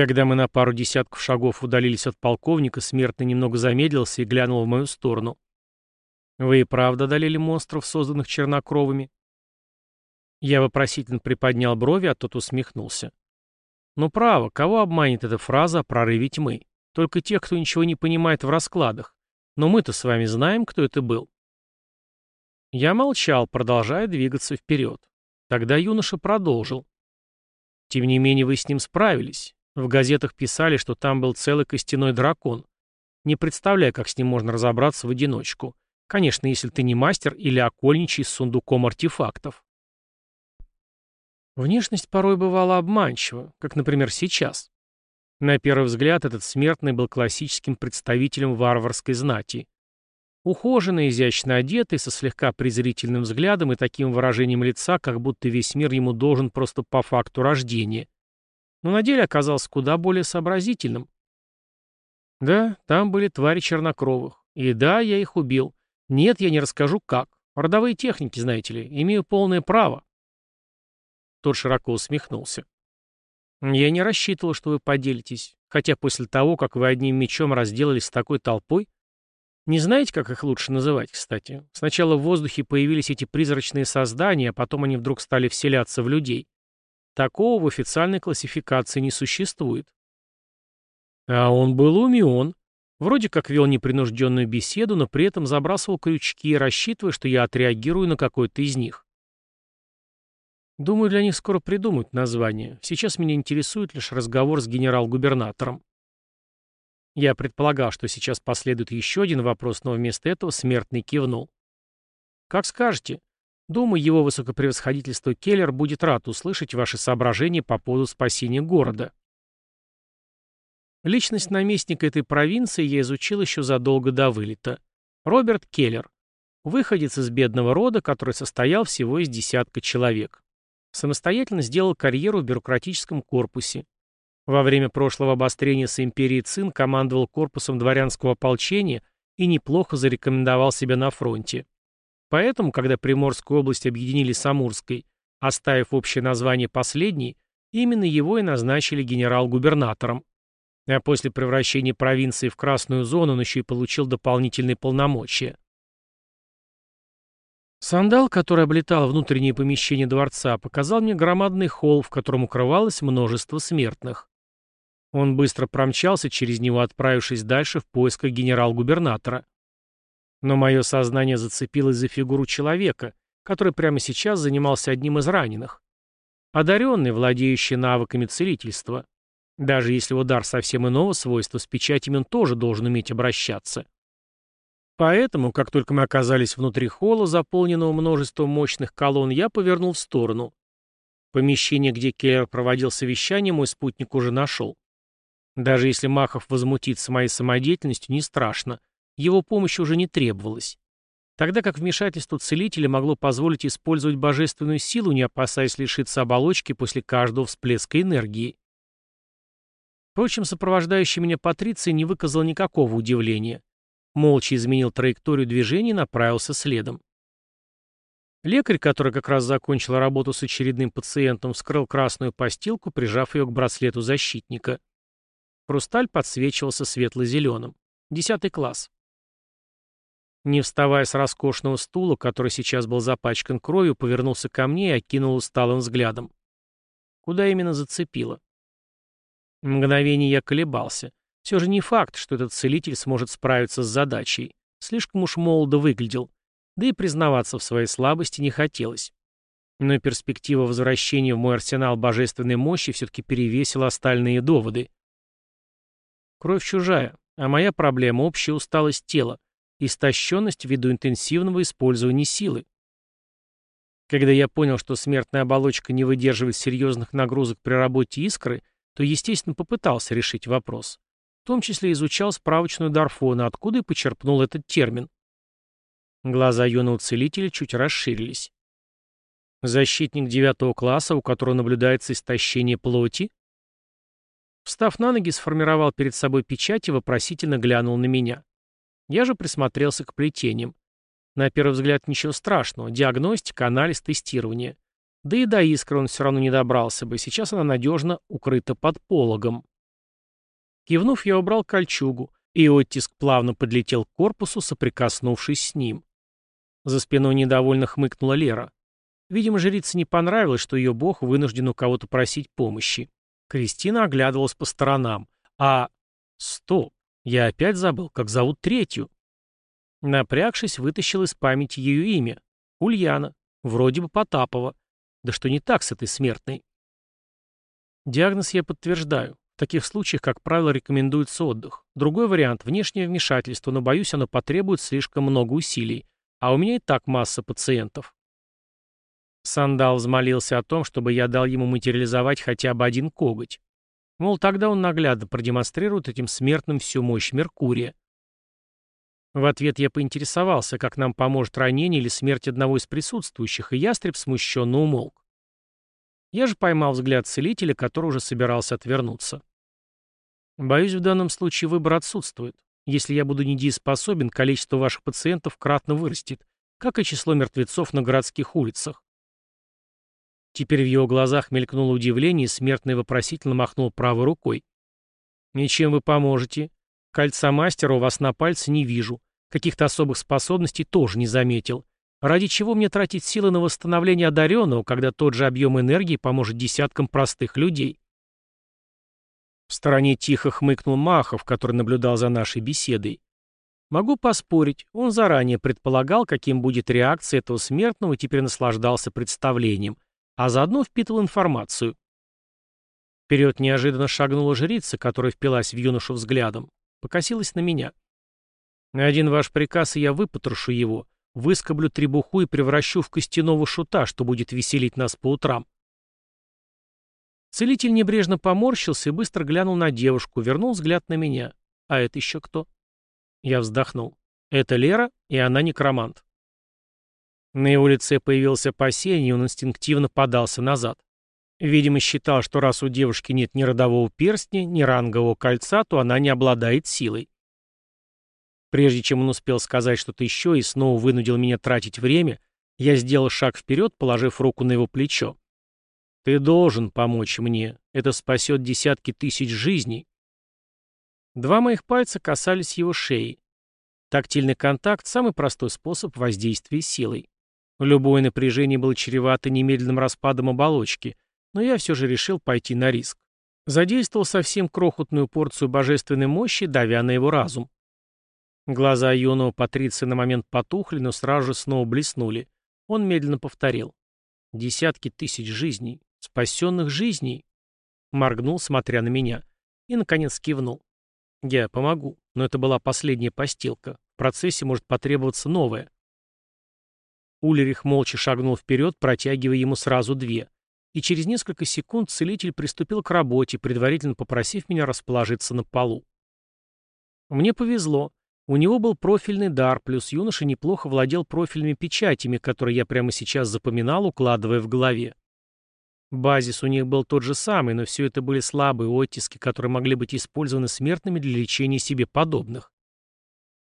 Когда мы на пару десятков шагов удалились от полковника, смертный немного замедлился и глянул в мою сторону. «Вы и правда одолели монстров, созданных чернокровыми?» Я вопросительно приподнял брови, а тот усмехнулся. «Ну право, кого обманет эта фраза о прорыве тьмы? Только тех, кто ничего не понимает в раскладах. Но мы-то с вами знаем, кто это был». Я молчал, продолжая двигаться вперед. Тогда юноша продолжил. «Тем не менее вы с ним справились. В газетах писали, что там был целый костяной дракон. Не представляю, как с ним можно разобраться в одиночку. Конечно, если ты не мастер или окольничий с сундуком артефактов. Внешность порой бывала обманчива, как, например, сейчас. На первый взгляд этот смертный был классическим представителем варварской знати. Ухоженный, изящно одетый, со слегка презрительным взглядом и таким выражением лица, как будто весь мир ему должен просто по факту рождения. Но на деле оказался куда более сообразительным. Да, там были твари чернокровых. И да, я их убил. Нет, я не расскажу как. Родовые техники, знаете ли, имею полное право. Тот широко усмехнулся. Я не рассчитывал, что вы поделитесь. Хотя после того, как вы одним мечом разделались с такой толпой, не знаете, как их лучше называть, кстати? Сначала в воздухе появились эти призрачные создания, а потом они вдруг стали вселяться в людей. Такого в официальной классификации не существует. А он был умен. Вроде как вел непринужденную беседу, но при этом забрасывал крючки, рассчитывая, что я отреагирую на какой-то из них. Думаю, для них скоро придумают название. Сейчас меня интересует лишь разговор с генерал-губернатором. Я предполагал, что сейчас последует еще один вопрос, но вместо этого смертный кивнул. «Как скажете. Думаю, его высокопревосходительство Келлер будет рад услышать ваши соображения по поводу спасения города». Личность наместника этой провинции я изучил еще задолго до вылета. Роберт Келлер. Выходец из бедного рода, который состоял всего из десятка человек. Самостоятельно сделал карьеру в бюрократическом корпусе. Во время прошлого обострения с империей Цин командовал корпусом дворянского ополчения и неплохо зарекомендовал себя на фронте. Поэтому, когда Приморскую область объединили с Амурской, оставив общее название последней, именно его и назначили генерал-губернатором. А после превращения провинции в красную зону он еще и получил дополнительные полномочия. Сандал, который облетал внутренние помещения дворца, показал мне громадный холл, в котором укрывалось множество смертных. Он быстро промчался через него, отправившись дальше в поисках генерал-губернатора. Но мое сознание зацепилось за фигуру человека, который прямо сейчас занимался одним из раненых. Одаренный, владеющий навыками целительства. Даже если его дар совсем иного свойства, с печатями он тоже должен уметь обращаться. Поэтому, как только мы оказались внутри холла, заполненного множеством мощных колонн, я повернул в сторону. Помещение, где Келлер проводил совещание, мой спутник уже нашел. Даже если Махов возмутится моей самодеятельностью, не страшно. Его помощь уже не требовалась. Тогда как вмешательство целителя могло позволить использовать божественную силу, не опасаясь лишиться оболочки после каждого всплеска энергии. Впрочем, сопровождающий меня Патриций не выказал никакого удивления. Молча изменил траекторию движения и направился следом. Лекарь, который как раз закончил работу с очередным пациентом, вскрыл красную постилку, прижав ее к браслету защитника. Хрусталь подсвечивался светло-зеленым. Десятый класс. Не вставая с роскошного стула, который сейчас был запачкан кровью, повернулся ко мне и окинул усталым взглядом. Куда именно зацепило? Мгновение я колебался. Все же не факт, что этот целитель сможет справиться с задачей. Слишком уж молодо выглядел. Да и признаваться в своей слабости не хотелось. Но перспектива возвращения в мой арсенал божественной мощи все-таки перевесила остальные доводы. Кровь чужая, а моя проблема – общая усталость тела, истощенность ввиду интенсивного использования силы. Когда я понял, что смертная оболочка не выдерживает серьезных нагрузок при работе искры, то, естественно, попытался решить вопрос. В том числе изучал справочную Дарфона, откуда и почерпнул этот термин. Глаза юного целителя чуть расширились. Защитник девятого класса, у которого наблюдается истощение плоти? Встав на ноги, сформировал перед собой печать и вопросительно глянул на меня. Я же присмотрелся к плетениям. На первый взгляд ничего страшного. Диагностика, анализ, тестирование. Да и до искры он все равно не добрался бы. Сейчас она надежно укрыта под пологом. Кивнув, я убрал кольчугу, и оттиск плавно подлетел к корпусу, соприкоснувшись с ним. За спиной недовольно хмыкнула Лера. Видимо, жрице не понравилось, что ее бог вынужден у кого-то просить помощи. Кристина оглядывалась по сторонам. А... Стоп! Я опять забыл, как зовут третью. Напрягшись, вытащил из памяти ее имя. Ульяна. Вроде бы Потапова. Да что не так с этой смертной? Диагноз я подтверждаю. В таких случаях, как правило, рекомендуется отдых. Другой вариант – внешнее вмешательство, но, боюсь, оно потребует слишком много усилий. А у меня и так масса пациентов. Сандал взмолился о том, чтобы я дал ему материализовать хотя бы один коготь. Мол, тогда он наглядно продемонстрирует этим смертным всю мощь Меркурия. В ответ я поинтересовался, как нам поможет ранение или смерть одного из присутствующих, и ястреб смущенно умолк. Я же поймал взгляд целителя, который уже собирался отвернуться. Боюсь, в данном случае выбор отсутствует. Если я буду недееспособен, количество ваших пациентов кратно вырастет, как и число мертвецов на городских улицах. Теперь в его глазах мелькнуло удивление, и смертный вопросительно махнул правой рукой. «Ничем вы поможете. Кольца мастера у вас на пальце не вижу. Каких-то особых способностей тоже не заметил. Ради чего мне тратить силы на восстановление одаренного, когда тот же объем энергии поможет десяткам простых людей? В стороне тихо хмыкнул Махов, который наблюдал за нашей беседой. Могу поспорить, он заранее предполагал, каким будет реакция этого смертного и теперь наслаждался представлением, а заодно впитывал информацию. Вперед неожиданно шагнула жрица, которая впилась в юношу взглядом. Покосилась на меня. «Один ваш приказ, и я выпотрошу его. Выскоблю требуху и превращу в костяного шута, что будет веселить нас по утрам». Целитель небрежно поморщился и быстро глянул на девушку, вернул взгляд на меня. «А это еще кто?» Я вздохнул. «Это Лера, и она некромант». На его лице появился опасение, и он инстинктивно подался назад. Видимо, считал, что раз у девушки нет ни родового перстня, ни рангового кольца, то она не обладает силой. Прежде чем он успел сказать что-то еще и снова вынудил меня тратить время, я сделал шаг вперед, положив руку на его плечо. «Ты должен помочь мне. Это спасет десятки тысяч жизней». Два моих пальца касались его шеи. Тактильный контакт – самый простой способ воздействия силой. Любое напряжение было чревато немедленным распадом оболочки – но я все же решил пойти на риск. Задействовал совсем крохотную порцию божественной мощи, давя на его разум. Глаза юного Патриция на момент потухли, но сразу же снова блеснули. Он медленно повторил. «Десятки тысяч жизней, спасенных жизней!» Моргнул, смотря на меня. И, наконец, кивнул. «Я помогу, но это была последняя постилка. В процессе может потребоваться новая». Улерих молча шагнул вперед, протягивая ему сразу две и через несколько секунд целитель приступил к работе, предварительно попросив меня расположиться на полу. Мне повезло. У него был профильный дар, плюс юноша неплохо владел профильными печатями, которые я прямо сейчас запоминал, укладывая в голове. Базис у них был тот же самый, но все это были слабые оттиски, которые могли быть использованы смертными для лечения себе подобных.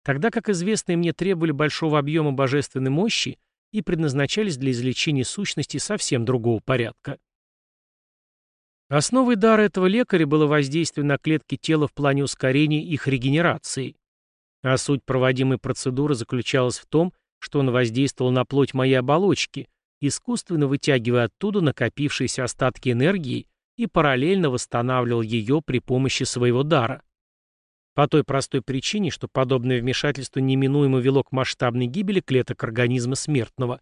Тогда как известные мне требовали большого объема божественной мощи, и предназначались для излечения сущностей совсем другого порядка. Основой дара этого лекаря было воздействие на клетки тела в плане ускорения их регенерации. А суть проводимой процедуры заключалась в том, что он воздействовал на плоть моей оболочки, искусственно вытягивая оттуда накопившиеся остатки энергии и параллельно восстанавливал ее при помощи своего дара. По той простой причине, что подобное вмешательство неминуемо вело к масштабной гибели клеток организма смертного.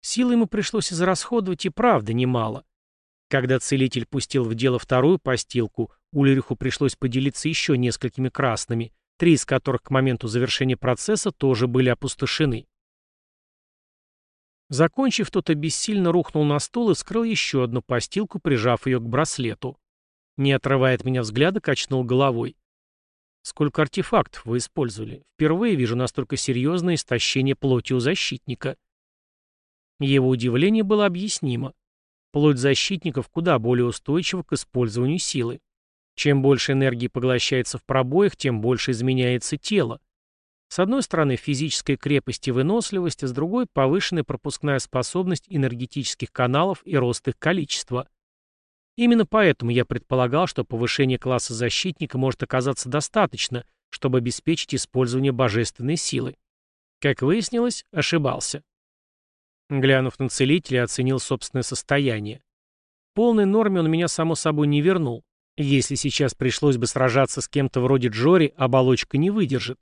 Силы ему пришлось израсходовать и правда немало. Когда целитель пустил в дело вторую постилку, Ульриху пришлось поделиться еще несколькими красными, три из которых к моменту завершения процесса тоже были опустошены. Закончив, тот бессильно рухнул на стол и скрыл еще одну постилку, прижав ее к браслету. Не отрывая от меня взгляда, качнул головой. Сколько артефактов вы использовали? Впервые вижу настолько серьезное истощение плоти у защитника. Его удивление было объяснимо. Плоть защитников куда более устойчива к использованию силы. Чем больше энергии поглощается в пробоях, тем больше изменяется тело. С одной стороны физическая крепость и выносливость, а с другой повышенная пропускная способность энергетических каналов и рост их количества. Именно поэтому я предполагал, что повышение класса защитника может оказаться достаточно, чтобы обеспечить использование божественной силы. Как выяснилось, ошибался. Глянув на целителя, оценил собственное состояние. В полной норме он меня, само собой, не вернул. Если сейчас пришлось бы сражаться с кем-то вроде Джори, оболочка не выдержит.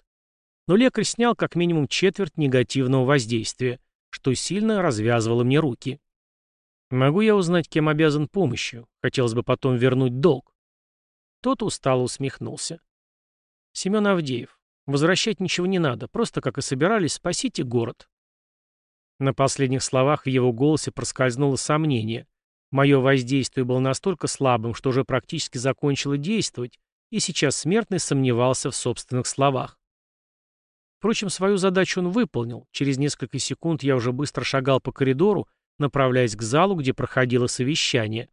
Но лекарь снял как минимум четверть негативного воздействия, что сильно развязывало мне руки. Могу я узнать, кем обязан помощью? Хотелось бы потом вернуть долг. Тот устало усмехнулся. Семен Авдеев. Возвращать ничего не надо, просто, как и собирались, спасите город. На последних словах в его голосе проскользнуло сомнение. Мое воздействие было настолько слабым, что уже практически закончило действовать, и сейчас смертный сомневался в собственных словах. Впрочем, свою задачу он выполнил. Через несколько секунд я уже быстро шагал по коридору, направляясь к залу, где проходило совещание.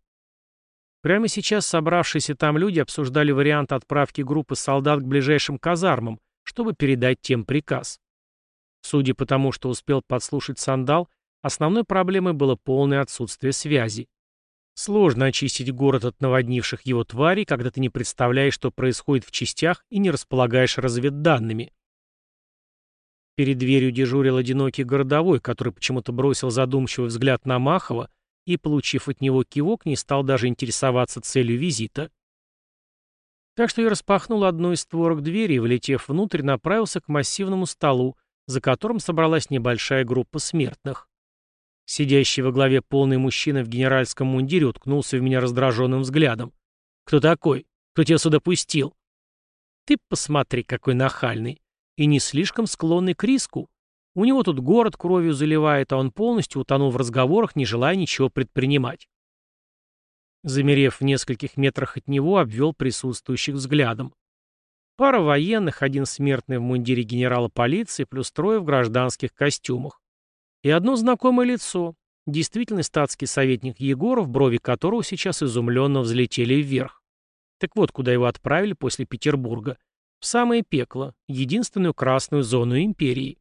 Прямо сейчас собравшиеся там люди обсуждали вариант отправки группы солдат к ближайшим казармам, чтобы передать тем приказ. Судя по тому, что успел подслушать сандал, основной проблемой было полное отсутствие связи. Сложно очистить город от наводнивших его тварей, когда ты не представляешь, что происходит в частях и не располагаешь разведданными. Перед дверью дежурил одинокий городовой, который почему-то бросил задумчивый взгляд на Махова и, получив от него кивок, не стал даже интересоваться целью визита. Так что я распахнул одну из створок двери и, влетев внутрь, направился к массивному столу, за которым собралась небольшая группа смертных. Сидящий во главе полный мужчина в генеральском мундире уткнулся в меня раздраженным взглядом. «Кто такой? Кто тебя сюда пустил?» «Ты посмотри, какой нахальный и не слишком склонный к риску. У него тут город кровью заливает, а он полностью утонул в разговорах, не желая ничего предпринимать. Замерев в нескольких метрах от него, обвел присутствующих взглядом. Пара военных, один смертный в мундире генерала полиции, плюс трое в гражданских костюмах. И одно знакомое лицо, действительно статский советник Егоров, брови которого сейчас изумленно взлетели вверх. Так вот, куда его отправили после Петербурга. В самое пекло, единственную красную зону империи.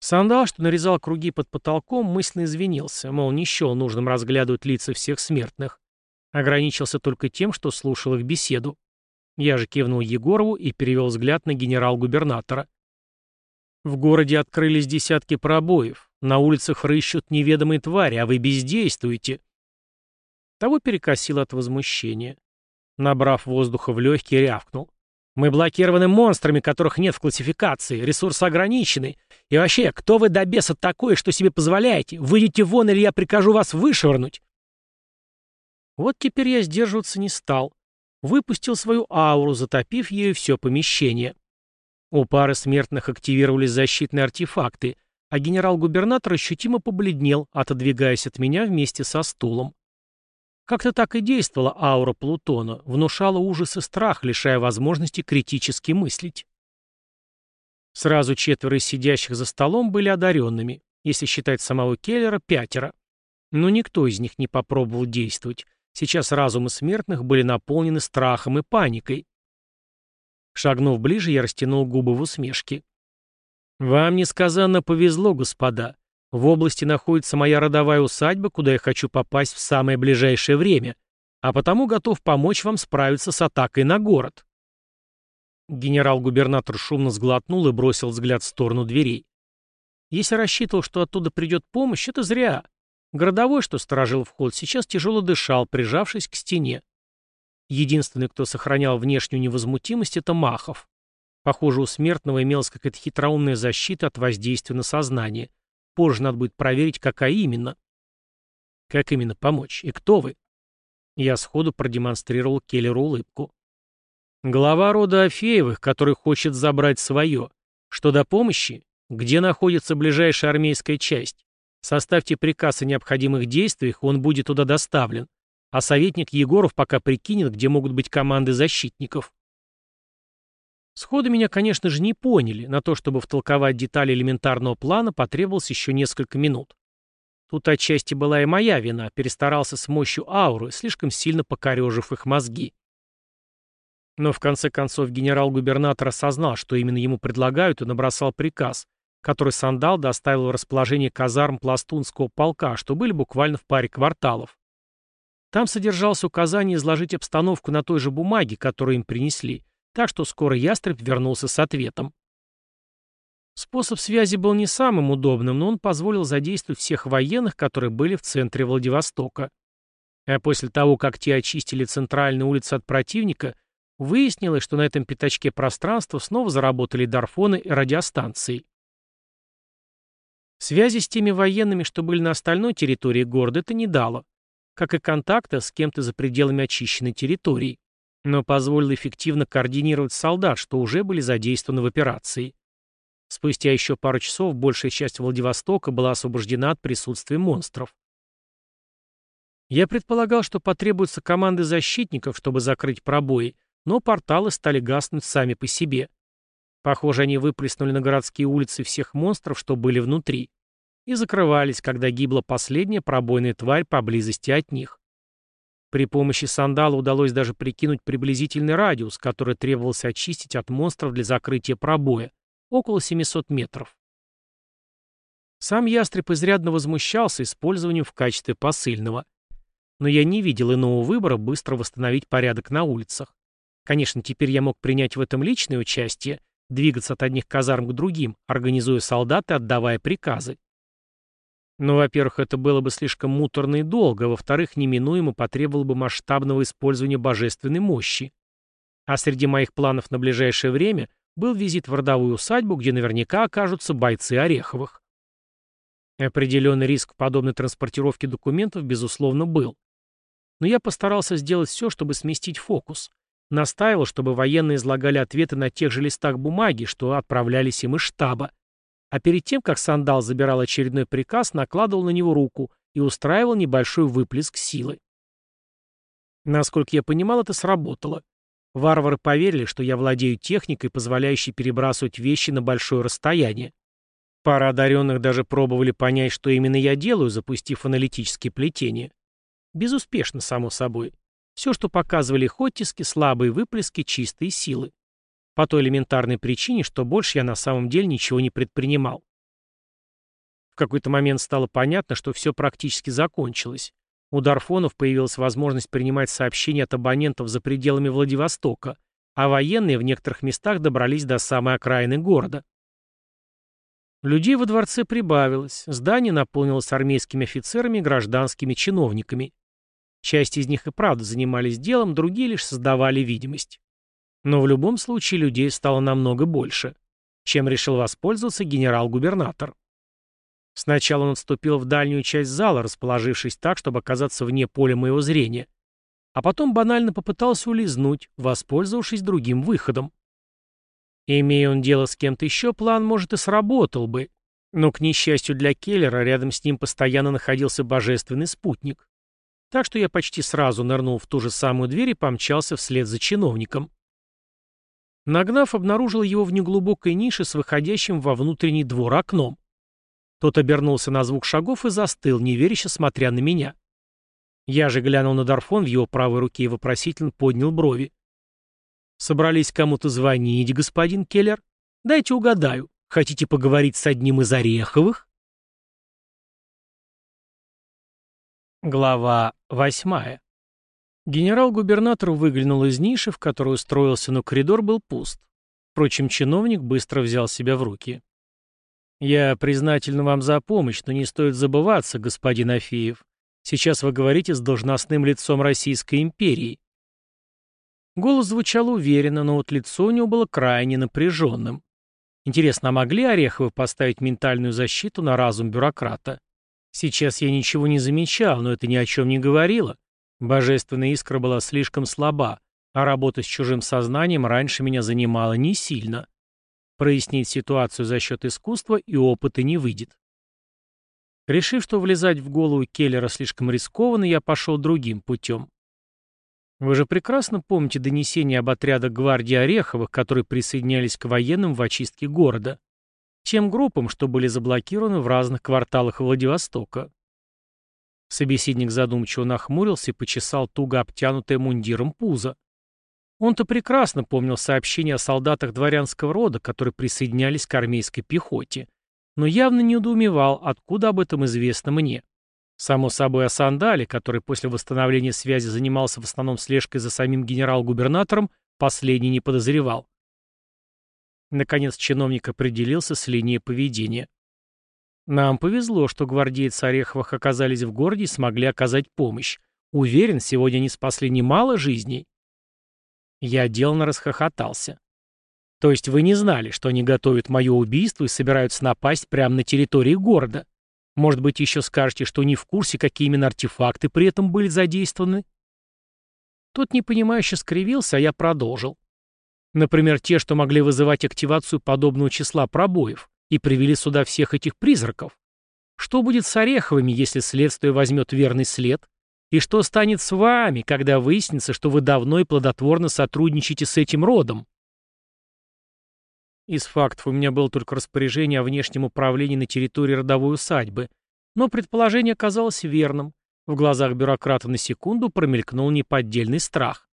Сандал, что нарезал круги под потолком, мысленно извинился, мол, не счел нужным разглядывать лица всех смертных. Ограничился только тем, что слушал их беседу. Я же кивнул Егорову и перевел взгляд на генерал-губернатора. В городе открылись десятки пробоев, на улицах рыщут неведомые твари, а вы бездействуете. Того перекосило от возмущения. Набрав воздуха в легкие, рявкнул. Мы блокированы монстрами, которых нет в классификации, ресурсы ограничены. И вообще, кто вы до беса такой, что себе позволяете? Выйдите вон, или я прикажу вас вышвырнуть. Вот теперь я сдерживаться не стал. Выпустил свою ауру, затопив ею все помещение. У пары смертных активировались защитные артефакты, а генерал-губернатор ощутимо побледнел, отодвигаясь от меня вместе со стулом. Как-то так и действовала аура Плутона, внушала ужас и страх, лишая возможности критически мыслить. Сразу четверо из сидящих за столом были одаренными, если считать самого Келлера, пятеро. Но никто из них не попробовал действовать. Сейчас разумы смертных были наполнены страхом и паникой. Шагнув ближе, я растянул губы в усмешке. «Вам несказанно повезло, господа. В области находится моя родовая усадьба, куда я хочу попасть в самое ближайшее время, а потому готов помочь вам справиться с атакой на город». Генерал-губернатор шумно сглотнул и бросил взгляд в сторону дверей. Если рассчитывал, что оттуда придет помощь, это зря. Городовой, что сторожил вход, сейчас тяжело дышал, прижавшись к стене. Единственный, кто сохранял внешнюю невозмутимость, это Махов. Похоже, у смертного имелась какая-то хитроумная защита от воздействия на сознание. Позже надо будет проверить, какая именно. Как именно помочь? И кто вы? Я сходу продемонстрировал Келлеру улыбку. Глава рода Афеевых, который хочет забрать свое. Что до помощи? Где находится ближайшая армейская часть? Составьте приказ о необходимых действиях, он будет туда доставлен. А советник Егоров пока прикинет, где могут быть команды защитников. Сходу меня, конечно же, не поняли. На то, чтобы втолковать детали элементарного плана, потребовалось еще несколько минут. Тут отчасти была и моя вина, перестарался с мощью ауры, слишком сильно покорежив их мозги. Но в конце концов генерал-губернатор осознал, что именно ему предлагают, и набросал приказ, который Сандал доставил в расположение казарм пластунского полка, что были буквально в паре кварталов. Там содержалось указание изложить обстановку на той же бумаге, которую им принесли, так что скоро ястреб вернулся с ответом. Способ связи был не самым удобным, но он позволил задействовать всех военных, которые были в центре Владивостока. А после того, как те очистили центральную улицу от противника, выяснилось, что на этом пятачке пространства снова заработали дарфоны и радиостанции. Связи с теми военными, что были на остальной территории города, это не дало, как и контакта с кем-то за пределами очищенной территории, но позволило эффективно координировать солдат, что уже были задействованы в операции. Спустя еще пару часов большая часть Владивостока была освобождена от присутствия монстров. Я предполагал, что потребуются команды защитников, чтобы закрыть пробои, но порталы стали гаснуть сами по себе. Похоже, они выплеснули на городские улицы всех монстров, что были внутри, и закрывались, когда гибла последняя пробойная тварь поблизости от них. При помощи сандала удалось даже прикинуть приблизительный радиус, который требовалось очистить от монстров для закрытия пробоя, около 700 метров. Сам ястреб изрядно возмущался использованием в качестве посыльного. Но я не видел иного выбора быстро восстановить порядок на улицах. Конечно, теперь я мог принять в этом личное участие, двигаться от одних казарм к другим, организуя солдат и отдавая приказы. Но, во-первых, это было бы слишком муторно и долго, а во-вторых, неминуемо потребовало бы масштабного использования божественной мощи. А среди моих планов на ближайшее время был визит в родовую усадьбу, где наверняка окажутся бойцы Ореховых. Определенный риск подобной транспортировки документов, безусловно, был. Но я постарался сделать все, чтобы сместить фокус. Настаивал, чтобы военные излагали ответы на тех же листах бумаги, что отправлялись им из штаба. А перед тем, как Сандал забирал очередной приказ, накладывал на него руку и устраивал небольшой выплеск силы. Насколько я понимал, это сработало. Варвары поверили, что я владею техникой, позволяющей перебрасывать вещи на большое расстояние. Пара одаренных даже пробовали понять, что именно я делаю, запустив аналитические плетения. Безуспешно, само собой. Все, что показывали хотиски, слабые выплески чистой силы. По той элементарной причине, что больше я на самом деле ничего не предпринимал. В какой-то момент стало понятно, что все практически закончилось. У Дарфонов появилась возможность принимать сообщения от абонентов за пределами Владивостока, а военные в некоторых местах добрались до самой окраины города. Людей во дворце прибавилось, здание наполнилось армейскими офицерами и гражданскими чиновниками. Часть из них и правда занимались делом, другие лишь создавали видимость. Но в любом случае людей стало намного больше, чем решил воспользоваться генерал-губернатор. Сначала он отступил в дальнюю часть зала, расположившись так, чтобы оказаться вне поля моего зрения. А потом банально попытался улизнуть, воспользовавшись другим выходом. Имея он дело с кем-то еще, план, может, и сработал бы. Но, к несчастью для Келлера, рядом с ним постоянно находился божественный спутник. Так что я почти сразу нырнул в ту же самую дверь и помчался вслед за чиновником. Нагнав, обнаружил его в неглубокой нише с выходящим во внутренний двор окном. Тот обернулся на звук шагов и застыл, неверяще смотря на меня. Я же глянул на Дарфон в его правой руке и вопросительно поднял брови. «Собрались кому-то звонить, господин Келлер? Дайте угадаю. Хотите поговорить с одним из Ореховых?» Глава восьмая. Генерал-губернатор выглянул из ниши, в которой устроился, но коридор был пуст. Впрочем, чиновник быстро взял себя в руки. «Я признателен вам за помощь, но не стоит забываться, господин Афеев. Сейчас вы говорите с должностным лицом Российской империи». Голос звучал уверенно, но вот лицо у него было крайне напряженным. Интересно, а могли Ореховы поставить ментальную защиту на разум бюрократа? Сейчас я ничего не замечал, но это ни о чем не говорило. Божественная искра была слишком слаба, а работа с чужим сознанием раньше меня занимала не сильно. Прояснить ситуацию за счет искусства и опыта не выйдет. Решив, что влезать в голову Келлера слишком рискованно, я пошел другим путем. Вы же прекрасно помните донесение об отрядах гвардии Ореховых, которые присоединялись к военным в очистке города. Тем группам, что были заблокированы в разных кварталах Владивостока. Собеседник задумчиво нахмурился и почесал туго обтянутое мундиром пузо. Он-то прекрасно помнил сообщения о солдатах дворянского рода, которые присоединялись к армейской пехоте, но явно не удоумевал, откуда об этом известно мне. Само собой о Сандале, который после восстановления связи занимался в основном слежкой за самим генерал-губернатором, последний не подозревал. Наконец чиновник определился с линией поведения. Нам повезло, что гвардейцы Ореховых оказались в городе и смогли оказать помощь. Уверен, сегодня они спасли немало жизней. Я деланно расхохотался. То есть вы не знали, что они готовят мое убийство и собираются напасть прямо на территории города? Может быть, еще скажете, что не в курсе, какие именно артефакты при этом были задействованы? Тот непонимающе скривился, а я продолжил. Например, те, что могли вызывать активацию подобного числа пробоев и привели сюда всех этих призраков. Что будет с Ореховыми, если следствие возьмет верный след? И что станет с вами, когда выяснится, что вы давно и плодотворно сотрудничаете с этим родом? Из фактов у меня было только распоряжение о внешнем управлении на территории родовой усадьбы, но предположение оказалось верным. В глазах бюрократа на секунду промелькнул неподдельный страх.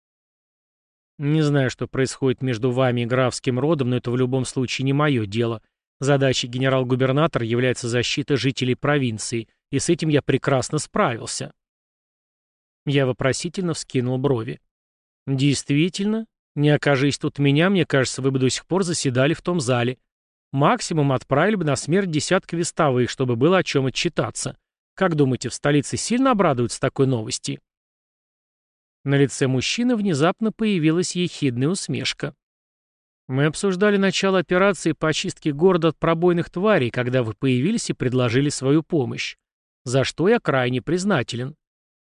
Не знаю, что происходит между вами и графским родом, но это в любом случае не мое дело. Задачей генерал-губернатора является защита жителей провинции, и с этим я прекрасно справился. Я вопросительно вскинул брови. Действительно, не окажись тут меня, мне кажется, вы бы до сих пор заседали в том зале. Максимум отправили бы на смерть десятка вестовых, чтобы было о чем отчитаться. Как думаете, в столице сильно обрадуются такой новости?» На лице мужчины внезапно появилась ехидная усмешка. «Мы обсуждали начало операции по очистке города от пробойных тварей, когда вы появились и предложили свою помощь. За что я крайне признателен.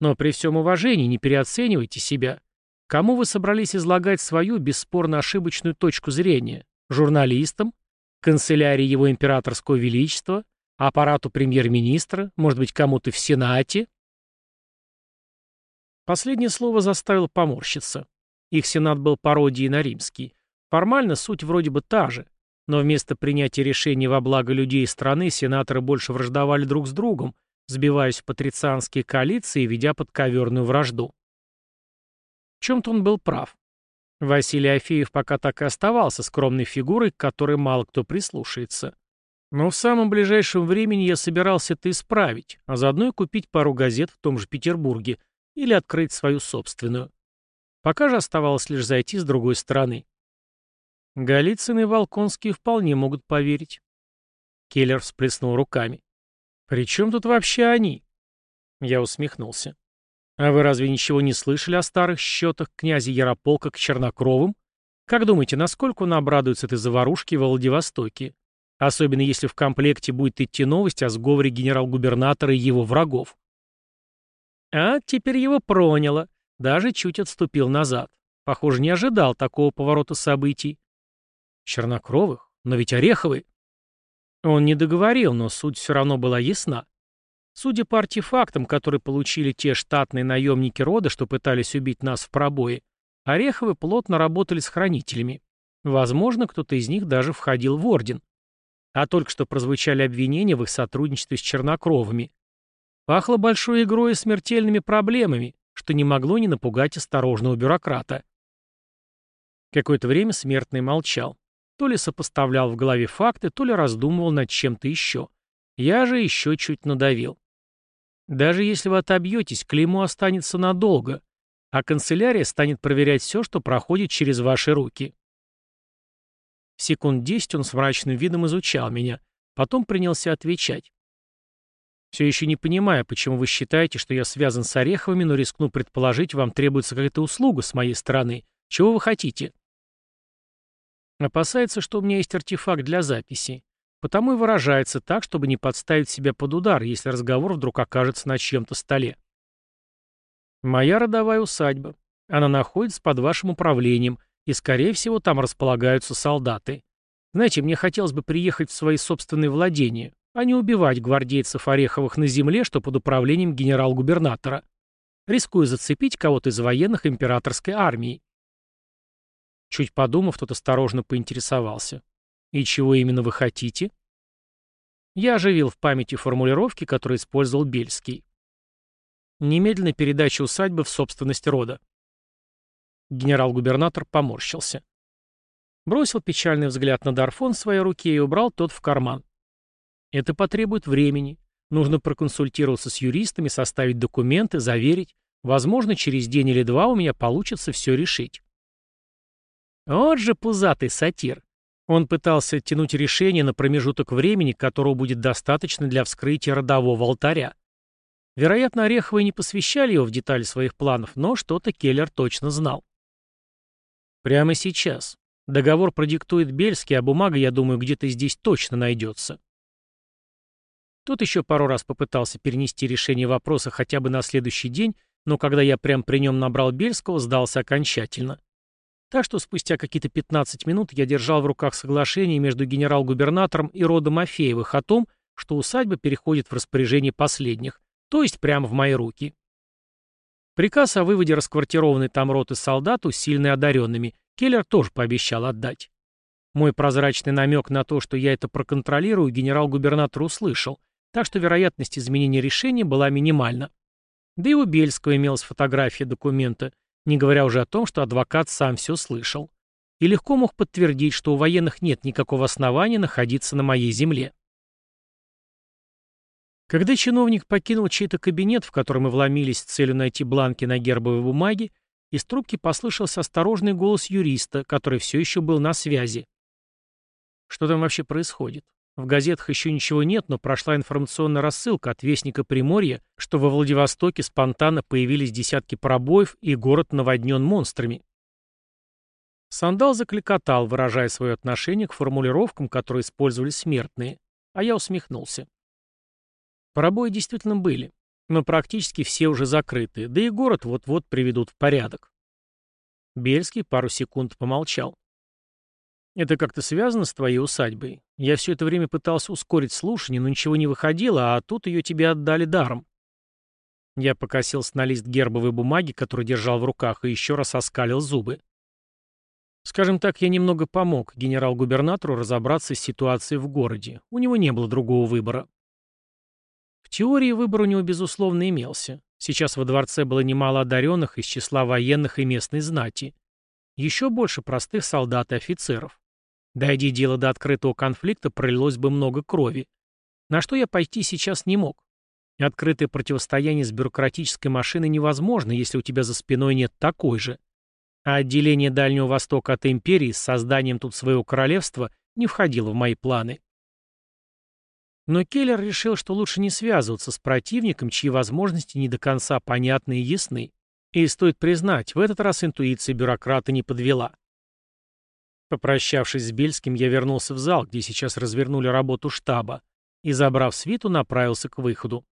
Но при всем уважении не переоценивайте себя. Кому вы собрались излагать свою, бесспорно ошибочную точку зрения? Журналистам? Канцелярии его императорского величества? Аппарату премьер-министра? Может быть, кому-то в Сенате? Последнее слово заставило поморщиться. Их Сенат был пародией на римский. Формально суть вроде бы та же, но вместо принятия решений во благо людей и страны сенаторы больше враждовали друг с другом, сбиваясь в патрицианские коалиции и ведя подковерную вражду. В чем-то он был прав. Василий Афеев пока так и оставался скромной фигурой, к которой мало кто прислушается. Но в самом ближайшем времени я собирался это исправить, а заодно и купить пару газет в том же Петербурге или открыть свою собственную. Пока же оставалось лишь зайти с другой стороны. Голицын и Волконский вполне могут поверить. Келлер всплеснул руками. «При чем тут вообще они?» Я усмехнулся. А вы разве ничего не слышали о старых счетах князя Ярополка к Чернокровым? Как думаете, насколько он обрадуется этой заварушке в Владивостоке? Особенно если в комплекте будет идти новость о сговоре генерал-губернатора и его врагов. А теперь его проняло. Даже чуть отступил назад. Похоже, не ожидал такого поворота событий. Чернокровых? Но ведь Ореховы. Он не договорил, но суть все равно была ясна. Судя по артефактам, которые получили те штатные наемники рода, что пытались убить нас в пробое, Ореховы плотно работали с хранителями. Возможно, кто-то из них даже входил в орден. А только что прозвучали обвинения в их сотрудничестве с чернокровыми. Пахло большой игрой и смертельными проблемами, что не могло не напугать осторожного бюрократа. Какое-то время смертный молчал. То ли сопоставлял в голове факты, то ли раздумывал над чем-то еще. Я же еще чуть надавил. Даже если вы отобьетесь, клеймо останется надолго, а канцелярия станет проверять все, что проходит через ваши руки. Секунд десять он с мрачным видом изучал меня, потом принялся отвечать. Все еще не понимаю, почему вы считаете, что я связан с Ореховыми, но рискну предположить, вам требуется какая-то услуга с моей стороны. Чего вы хотите? Опасается, что у меня есть артефакт для записи. Потому и выражается так, чтобы не подставить себя под удар, если разговор вдруг окажется на чьем-то столе. Моя родовая усадьба. Она находится под вашим управлением, и, скорее всего, там располагаются солдаты. Знаете, мне хотелось бы приехать в свои собственные владения, а не убивать гвардейцев Ореховых на земле, что под управлением генерал-губернатора. Рискую зацепить кого-то из военных императорской армии. Чуть подумав, тот осторожно поинтересовался. И чего именно вы хотите? Я оживил в памяти формулировки, которые использовал Бельский. Немедленная передача усадьбы в собственность рода. Генерал-губернатор поморщился. Бросил печальный взгляд на Дарфон в своей руке и убрал тот в карман. Это потребует времени. Нужно проконсультироваться с юристами, составить документы, заверить. Возможно, через день или два у меня получится все решить. Вот же пузатый сатир. Он пытался оттянуть решение на промежуток времени, которого будет достаточно для вскрытия родового алтаря. Вероятно, Ореховы не посвящали его в детали своих планов, но что-то Келлер точно знал. Прямо сейчас. Договор продиктует Бельский, а бумага, я думаю, где-то здесь точно найдется. Тот еще пару раз попытался перенести решение вопроса хотя бы на следующий день, но когда я прям при нем набрал Бельского, сдался окончательно. Так что спустя какие-то 15 минут я держал в руках соглашение между генерал-губернатором и родом Афеевых о том, что усадьба переходит в распоряжение последних, то есть прямо в мои руки. Приказ о выводе расквартированной там роты солдат, усиленной одаренными, Келлер тоже пообещал отдать. Мой прозрачный намек на то, что я это проконтролирую, генерал-губернатор услышал, так что вероятность изменения решения была минимальна. Да и у Бельского имелась фотография документа, не говоря уже о том, что адвокат сам все слышал. И легко мог подтвердить, что у военных нет никакого основания находиться на моей земле. Когда чиновник покинул чей-то кабинет, в который мы вломились с целью найти бланки на гербовой бумаге, из трубки послышался осторожный голос юриста, который все еще был на связи. Что там вообще происходит? В газетах еще ничего нет, но прошла информационная рассылка от Вестника Приморья, что во Владивостоке спонтанно появились десятки пробоев и город наводнен монстрами. Сандал закликотал, выражая свое отношение к формулировкам, которые использовали смертные, а я усмехнулся. Пробои действительно были, но практически все уже закрыты, да и город вот-вот приведут в порядок. Бельский пару секунд помолчал. Это как-то связано с твоей усадьбой? Я все это время пытался ускорить слушание, но ничего не выходило, а тут ее тебе отдали даром. Я покосился на лист гербовой бумаги, который держал в руках, и еще раз оскалил зубы. Скажем так, я немного помог генерал-губернатору разобраться с ситуацией в городе. У него не было другого выбора. В теории выбор у него, безусловно, имелся. Сейчас во дворце было немало одаренных из числа военных и местной знати. Еще больше простых солдат и офицеров. Дойди дело до открытого конфликта, пролилось бы много крови. На что я пойти сейчас не мог. Открытое противостояние с бюрократической машиной невозможно, если у тебя за спиной нет такой же. А отделение Дальнего Востока от империи с созданием тут своего королевства не входило в мои планы. Но Келлер решил, что лучше не связываться с противником, чьи возможности не до конца понятны и ясны. И стоит признать, в этот раз интуиция бюрократа не подвела. Попрощавшись с Бельским, я вернулся в зал, где сейчас развернули работу штаба, и, забрав свиту, направился к выходу.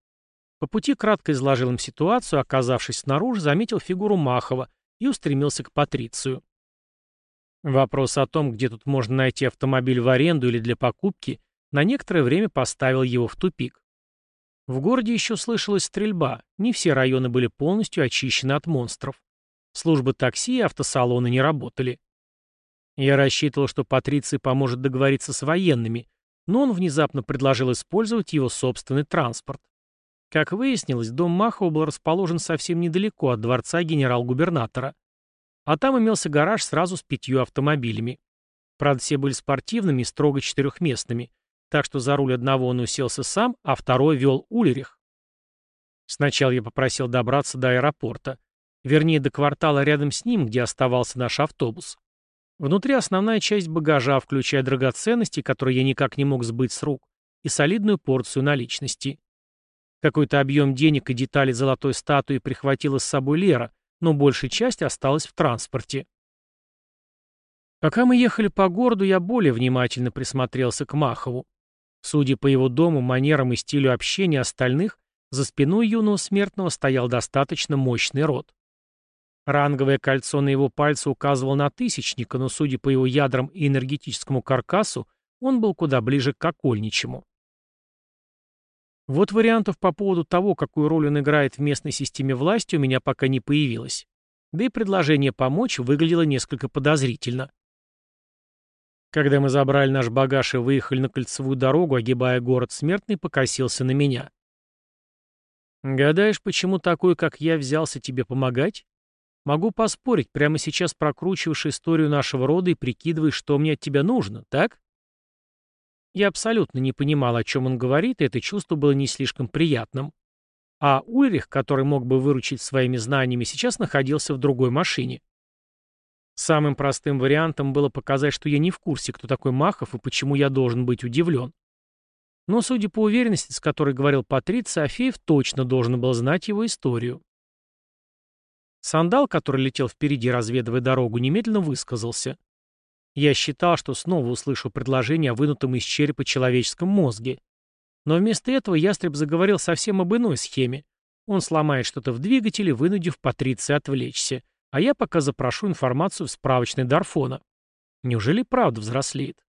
По пути кратко изложил им ситуацию, оказавшись снаружи, заметил фигуру Махова и устремился к Патрицию. Вопрос о том, где тут можно найти автомобиль в аренду или для покупки, на некоторое время поставил его в тупик. В городе еще слышалась стрельба, не все районы были полностью очищены от монстров. Службы такси и автосалоны не работали. Я рассчитывал, что Патриций поможет договориться с военными, но он внезапно предложил использовать его собственный транспорт. Как выяснилось, дом Махова был расположен совсем недалеко от дворца генерал-губернатора. А там имелся гараж сразу с пятью автомобилями. Правда, все были спортивными и строго четырехместными, так что за руль одного он уселся сам, а второй вел Улерих. Сначала я попросил добраться до аэропорта, вернее, до квартала рядом с ним, где оставался наш автобус. Внутри основная часть багажа, включая драгоценности, которые я никак не мог сбыть с рук, и солидную порцию наличности. Какой-то объем денег и детали золотой статуи прихватила с собой Лера, но большая часть осталась в транспорте. Пока мы ехали по городу, я более внимательно присмотрелся к Махову. Судя по его дому, манерам и стилю общения остальных, за спиной юного смертного стоял достаточно мощный род. Ранговое кольцо на его пальце указывало на тысячника, но, судя по его ядрам и энергетическому каркасу, он был куда ближе к окольничему. Вот вариантов по поводу того, какую роль он играет в местной системе власти, у меня пока не появилось. Да и предложение помочь выглядело несколько подозрительно. Когда мы забрали наш багаж и выехали на кольцевую дорогу, огибая город смертный, покосился на меня. «Гадаешь, почему такой, как я, взялся тебе помогать?» Могу поспорить, прямо сейчас прокручиваешь историю нашего рода и прикидываешь, что мне от тебя нужно, так? Я абсолютно не понимал, о чем он говорит, и это чувство было не слишком приятным. А Ульрих, который мог бы выручить своими знаниями, сейчас находился в другой машине. Самым простым вариантом было показать, что я не в курсе, кто такой Махов и почему я должен быть удивлен. Но, судя по уверенности, с которой говорил Патриция, Афеев точно должен был знать его историю. Сандал, который летел впереди, разведывая дорогу, немедленно высказался. Я считал, что снова услышу предложение о вынутом из черепа человеческом мозге. Но вместо этого ястреб заговорил совсем об иной схеме. Он сломает что-то в двигателе, вынудив Патриция отвлечься. А я пока запрошу информацию в справочной Дарфона. Неужели правда взрослеет?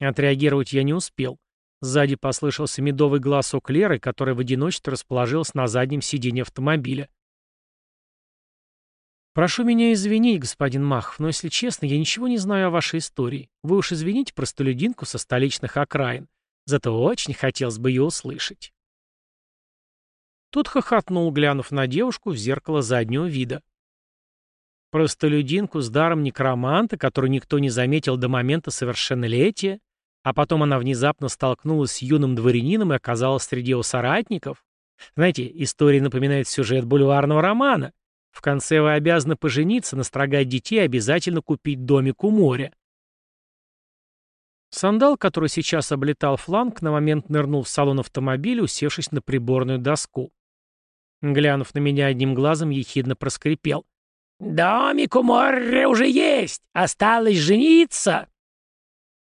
Отреагировать я не успел. Сзади послышался медовый голосок Леры, которая в одиночестве расположилась на заднем сиденье автомобиля. «Прошу меня извинить, господин Махов, но, если честно, я ничего не знаю о вашей истории. Вы уж извините простолюдинку со столичных окраин. Зато очень хотелось бы ее услышать». Тут хохотнул, глянув на девушку в зеркало заднего вида. Простолюдинку с даром некроманта, которую никто не заметил до момента совершеннолетия, а потом она внезапно столкнулась с юным дворянином и оказалась среди его соратников. Знаете, история напоминает сюжет бульварного романа. В конце вы обязаны пожениться, настрогать детей и обязательно купить домик у моря. Сандал, который сейчас облетал фланг, на момент нырнул в салон автомобиля, усевшись на приборную доску. Глянув на меня одним глазом, ехидно проскрипел. «Домик у моря уже есть! Осталось жениться!»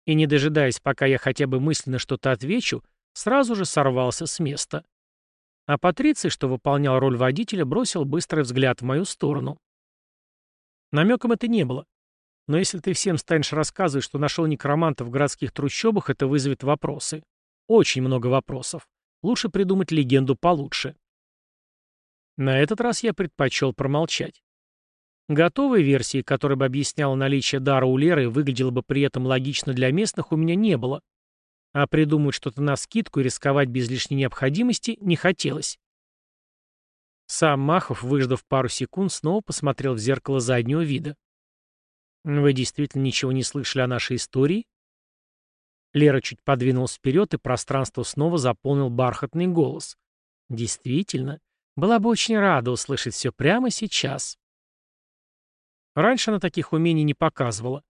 И, не дожидаясь, пока я хотя бы мысленно что-то отвечу, сразу же сорвался с места. А Патриций, что выполнял роль водителя, бросил быстрый взгляд в мою сторону. Намеком это не было. Но если ты всем станешь рассказывать, что нашел некроманта в городских трущобах, это вызовет вопросы. Очень много вопросов. Лучше придумать легенду получше. На этот раз я предпочел промолчать. Готовой версии, которая бы объясняла наличие дара у Леры и выглядела бы при этом логично для местных, у меня не было. А придумать что-то на скидку и рисковать без лишней необходимости не хотелось. Сам Махов, выждав пару секунд, снова посмотрел в зеркало заднего вида. «Вы действительно ничего не слышали о нашей истории?» Лера чуть подвинулась вперед, и пространство снова заполнил бархатный голос. «Действительно, была бы очень рада услышать все прямо сейчас». Раньше она таких умений не показывала.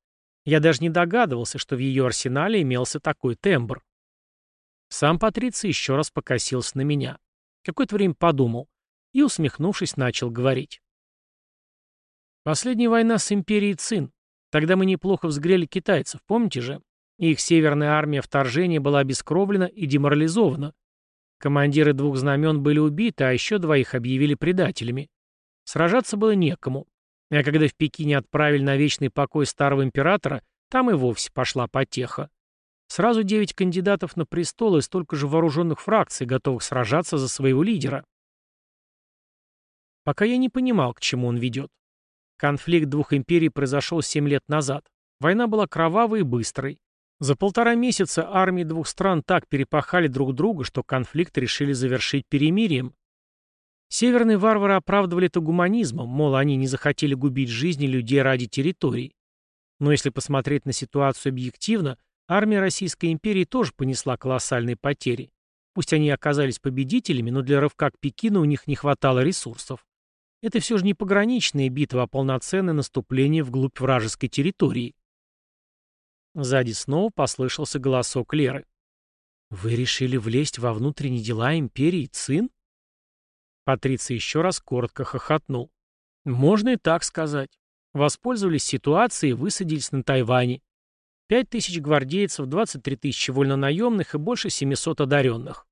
Я даже не догадывался, что в ее арсенале имелся такой тембр. Сам Патриций еще раз покосился на меня. Какое-то время подумал и, усмехнувшись, начал говорить. Последняя война с империей Цин. Тогда мы неплохо взгрели китайцев, помните же? Их северная армия вторжения была обескровлена и деморализована. Командиры двух знамен были убиты, а еще двоих объявили предателями. Сражаться было некому. А когда в Пекине отправили на вечный покой старого императора, там и вовсе пошла потеха. Сразу девять кандидатов на престол и столько же вооруженных фракций, готовых сражаться за своего лидера. Пока я не понимал, к чему он ведет. Конфликт двух империй произошел семь лет назад. Война была кровавой и быстрой. За полтора месяца армии двух стран так перепахали друг друга, что конфликт решили завершить перемирием. Северные варвары оправдывали это гуманизмом, мол, они не захотели губить жизни людей ради территорий. Но если посмотреть на ситуацию объективно, армия Российской империи тоже понесла колоссальные потери. Пусть они оказались победителями, но для рывка к Пекину у них не хватало ресурсов. Это все же не пограничная битва, а полноценное наступление вглубь вражеской территории. Сзади снова послышался голосок Леры. «Вы решили влезть во внутренние дела империи Цин?» Патриций еще раз коротко хохотнул. Можно и так сказать. Воспользовались ситуацией и высадились на Тайване. Пять тысяч гвардейцев, 23 тысячи вольнонаемных и больше 700 одаренных.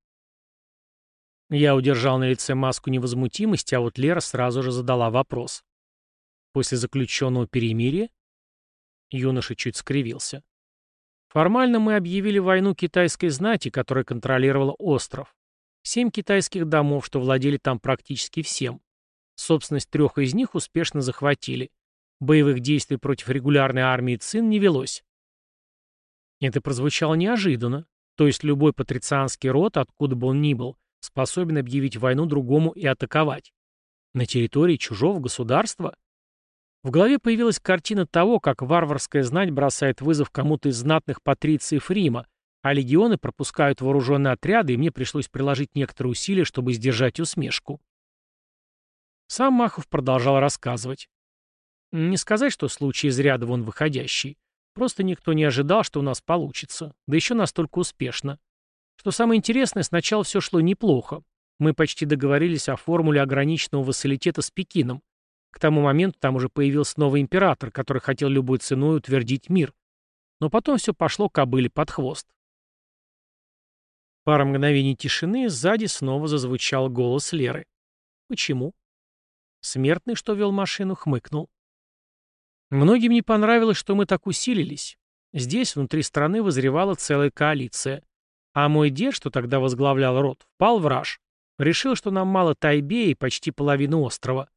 Я удержал на лице маску невозмутимости, а вот Лера сразу же задала вопрос. После заключенного перемирия? Юноша чуть скривился. Формально мы объявили войну китайской знати, которая контролировала остров. Семь китайских домов, что владели там практически всем. Собственность трех из них успешно захватили. Боевых действий против регулярной армии Цин не велось. Это прозвучало неожиданно. То есть любой патрицианский род, откуда бы он ни был, способен объявить войну другому и атаковать. На территории чужого государства? В голове появилась картина того, как варварская знать бросает вызов кому-то из знатных патрициев Рима, а легионы пропускают вооруженные отряды, и мне пришлось приложить некоторые усилия, чтобы сдержать усмешку. Сам Махов продолжал рассказывать. Не сказать, что случай из ряда вон выходящий. Просто никто не ожидал, что у нас получится. Да еще настолько успешно. Что самое интересное, сначала все шло неплохо. Мы почти договорились о формуле ограниченного вассалитета с Пекином. К тому моменту там уже появился новый император, который хотел любой ценой утвердить мир. Но потом все пошло кобыле под хвост. Пара мгновений тишины, сзади снова зазвучал голос Леры. «Почему?» Смертный, что вел машину, хмыкнул. Многим не понравилось, что мы так усилились. Здесь, внутри страны, вызревала целая коалиция. А мой дед, что тогда возглавлял род, впал в раж. Решил, что нам мало Тайбе и почти половины острова.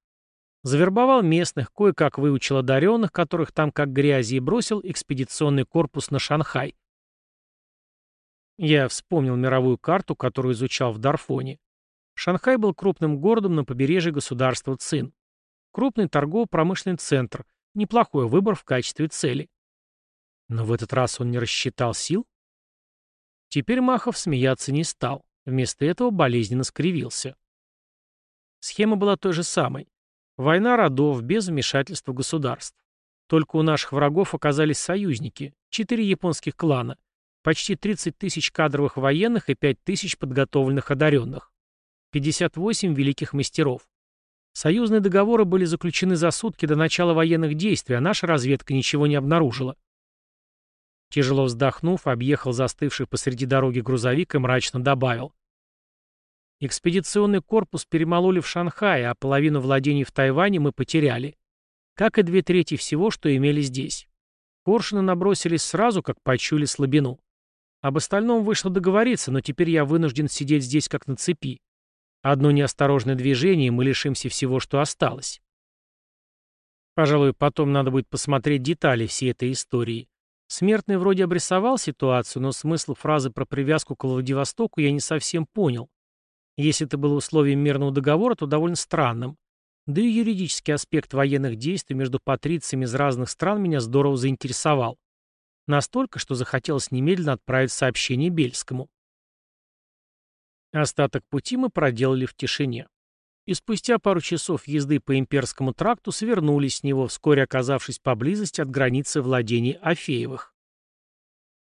Завербовал местных, кое-как выучил одаренных, которых там как грязи, и бросил экспедиционный корпус на Шанхай. Я вспомнил мировую карту, которую изучал в Дарфоне. Шанхай был крупным городом на побережье государства Цин. Крупный торгово-промышленный центр, Неплохой выбор в качестве цели. Но в этот раз он не рассчитал сил? Теперь Махов смеяться не стал. Вместо этого болезненно скривился. Схема была той же самой. Война родов без вмешательства государств. Только у наших врагов оказались союзники, четыре японских клана, почти 30 тысяч кадровых военных и 5 тысяч подготовленных одаренных, 58 великих мастеров. Союзные договоры были заключены за сутки до начала военных действий, а наша разведка ничего не обнаружила. Тяжело вздохнув, объехал застывший посреди дороги грузовик и мрачно добавил. Экспедиционный корпус перемололи в Шанхае, а половину владений в Тайване мы потеряли. Как и две трети всего, что имели здесь. Коршуны набросились сразу, как почули слабину. Об остальном вышло договориться, но теперь я вынужден сидеть здесь как на цепи. Одно неосторожное движение, и мы лишимся всего, что осталось. Пожалуй, потом надо будет посмотреть детали всей этой истории. Смертный вроде обрисовал ситуацию, но смысл фразы про привязку к Владивостоку я не совсем понял. Если это было условием мирного договора, то довольно странным. Да и юридический аспект военных действий между патрициями из разных стран меня здорово заинтересовал. Настолько, что захотелось немедленно отправить сообщение Бельскому. Остаток пути мы проделали в тишине. И спустя пару часов езды по имперскому тракту свернули с него, вскоре оказавшись поблизости от границы владений Афеевых.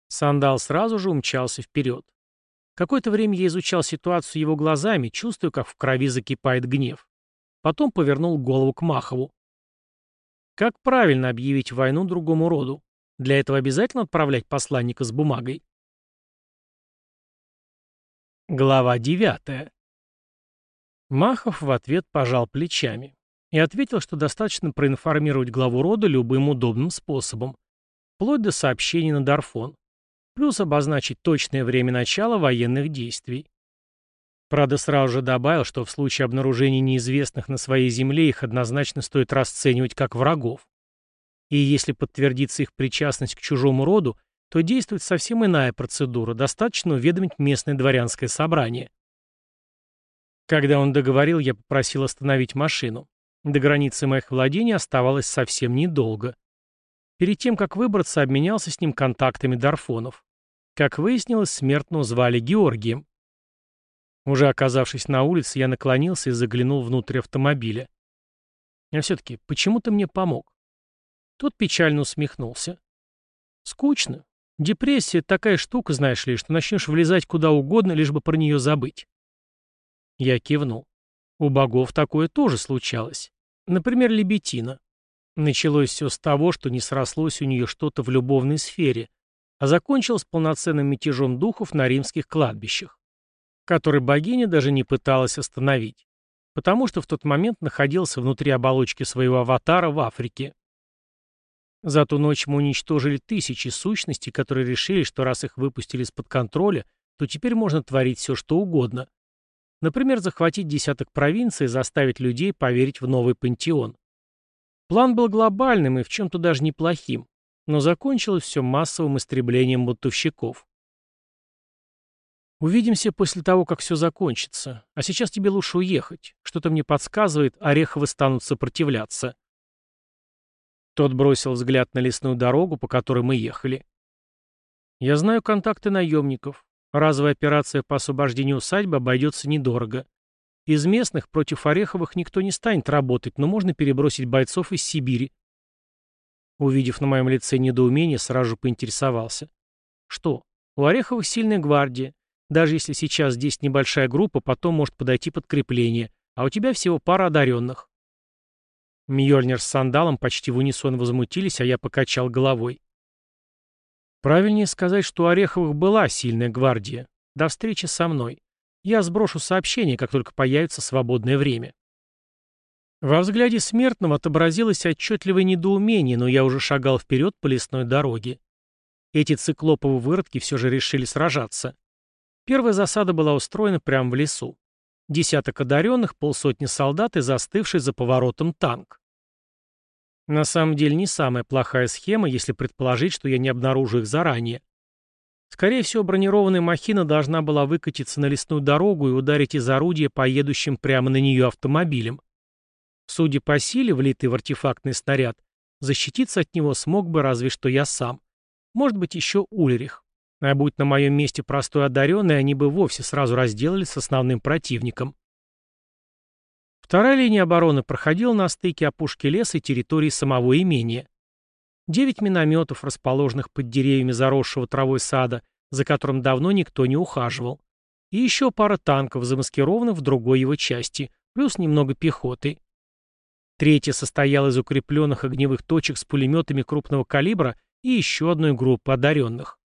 Сандал сразу же умчался вперед. Какое-то время я изучал ситуацию его глазами, чувствуя, как в крови закипает гнев. Потом повернул голову к Махову. Как правильно объявить войну другому роду? Для этого обязательно отправлять посланника с бумагой? Глава 9. Махов в ответ пожал плечами и ответил, что достаточно проинформировать главу рода любым удобным способом, вплоть до сообщений на Дарфон, плюс обозначить точное время начала военных действий. Правда, сразу же добавил, что в случае обнаружения неизвестных на своей земле их однозначно стоит расценивать как врагов. И если подтвердится их причастность к чужому роду, то действует совсем иная процедура, достаточно уведомить местное дворянское собрание. Когда он договорил, я попросил остановить машину. До границы моих владений оставалось совсем недолго. Перед тем, как выбраться, обменялся с ним контактами Дарфонов. Как выяснилось, смертного звали Георгием. Уже оказавшись на улице, я наклонился и заглянул внутрь автомобиля. А все-таки, почему ты мне помог? Тот печально усмехнулся. Скучно. Депрессия — такая штука, знаешь ли, что начнешь влезать куда угодно, лишь бы про нее забыть. Я кивнул. У богов такое тоже случалось. Например, Лебетина. Началось все с того, что не срослось у нее что-то в любовной сфере, а закончилось полноценным мятежом духов на римских кладбищах, который богиня даже не пыталась остановить, потому что в тот момент находился внутри оболочки своего аватара в Африке. За ту ночь мы уничтожили тысячи сущностей, которые решили, что раз их выпустили из-под контроля, то теперь можно творить все, что угодно. Например, захватить десяток провинций и заставить людей поверить в новый пантеон. План был глобальным и в чем-то даже неплохим, но закончилось все массовым истреблением бунтовщиков. Увидимся после того, как все закончится. А сейчас тебе лучше уехать. Что-то мне подсказывает, Ореховы станут сопротивляться. Тот бросил взгляд на лесную дорогу, по которой мы ехали. Я знаю контакты наемников. Разовая операция по освобождению усадьбы обойдется недорого. Из местных против Ореховых никто не станет работать, но можно перебросить бойцов из Сибири. Увидев на моем лице недоумение, сразу поинтересовался. Что? У Ореховых сильная гвардия. Даже если сейчас здесь небольшая группа, потом может подойти подкрепление, а у тебя всего пара одаренных. Мьёльнир с сандалом почти в унисон возмутились, а я покачал головой. Правильнее сказать, что у Ореховых была сильная гвардия. До встречи со мной. Я сброшу сообщение, как только появится свободное время. Во взгляде смертного отобразилось отчетливое недоумение, но я уже шагал вперед по лесной дороге. Эти циклоповые выродки все же решили сражаться. Первая засада была устроена прямо в лесу. Десяток одаренных, полсотни солдат и застывший за поворотом танк. На самом деле не самая плохая схема, если предположить, что я не обнаружу их заранее. Скорее всего, бронированная махина должна была выкатиться на лесную дорогу и ударить из орудия по едущим прямо на нее автомобилям. Судя по силе, влитый в артефактный снаряд, защититься от него смог бы разве что я сам. Может быть, еще Ульрих. А будь на моем месте простой одаренный, они бы вовсе сразу разделались с основным противником. Вторая линия обороны проходила на стыке опушки леса и территории самого имения. Девять минометов, расположенных под деревьями заросшего травой сада, за которым давно никто не ухаживал. И еще пара танков, замаскированных в другой его части, плюс немного пехоты. Третья состояла из укрепленных огневых точек с пулеметами крупного калибра и еще одной группы одаренных.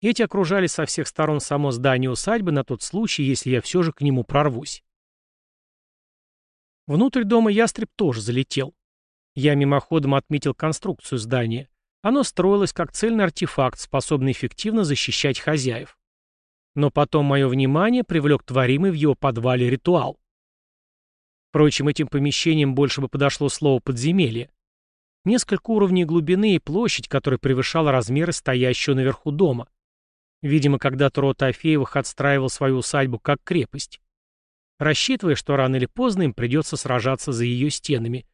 Эти окружали со всех сторон само здание усадьбы на тот случай, если я все же к нему прорвусь. Внутрь дома ястреб тоже залетел. Я мимоходом отметил конструкцию здания. Оно строилось как цельный артефакт, способный эффективно защищать хозяев. Но потом мое внимание привлек творимый в его подвале ритуал. Впрочем, этим помещением больше бы подошло слово «подземелье». Несколько уровней глубины и площадь, которая превышала размеры стоящего наверху дома. Видимо, когда-то род Афеевых отстраивал свою усадьбу как крепость рассчитывая, что рано или поздно им придется сражаться за ее стенами.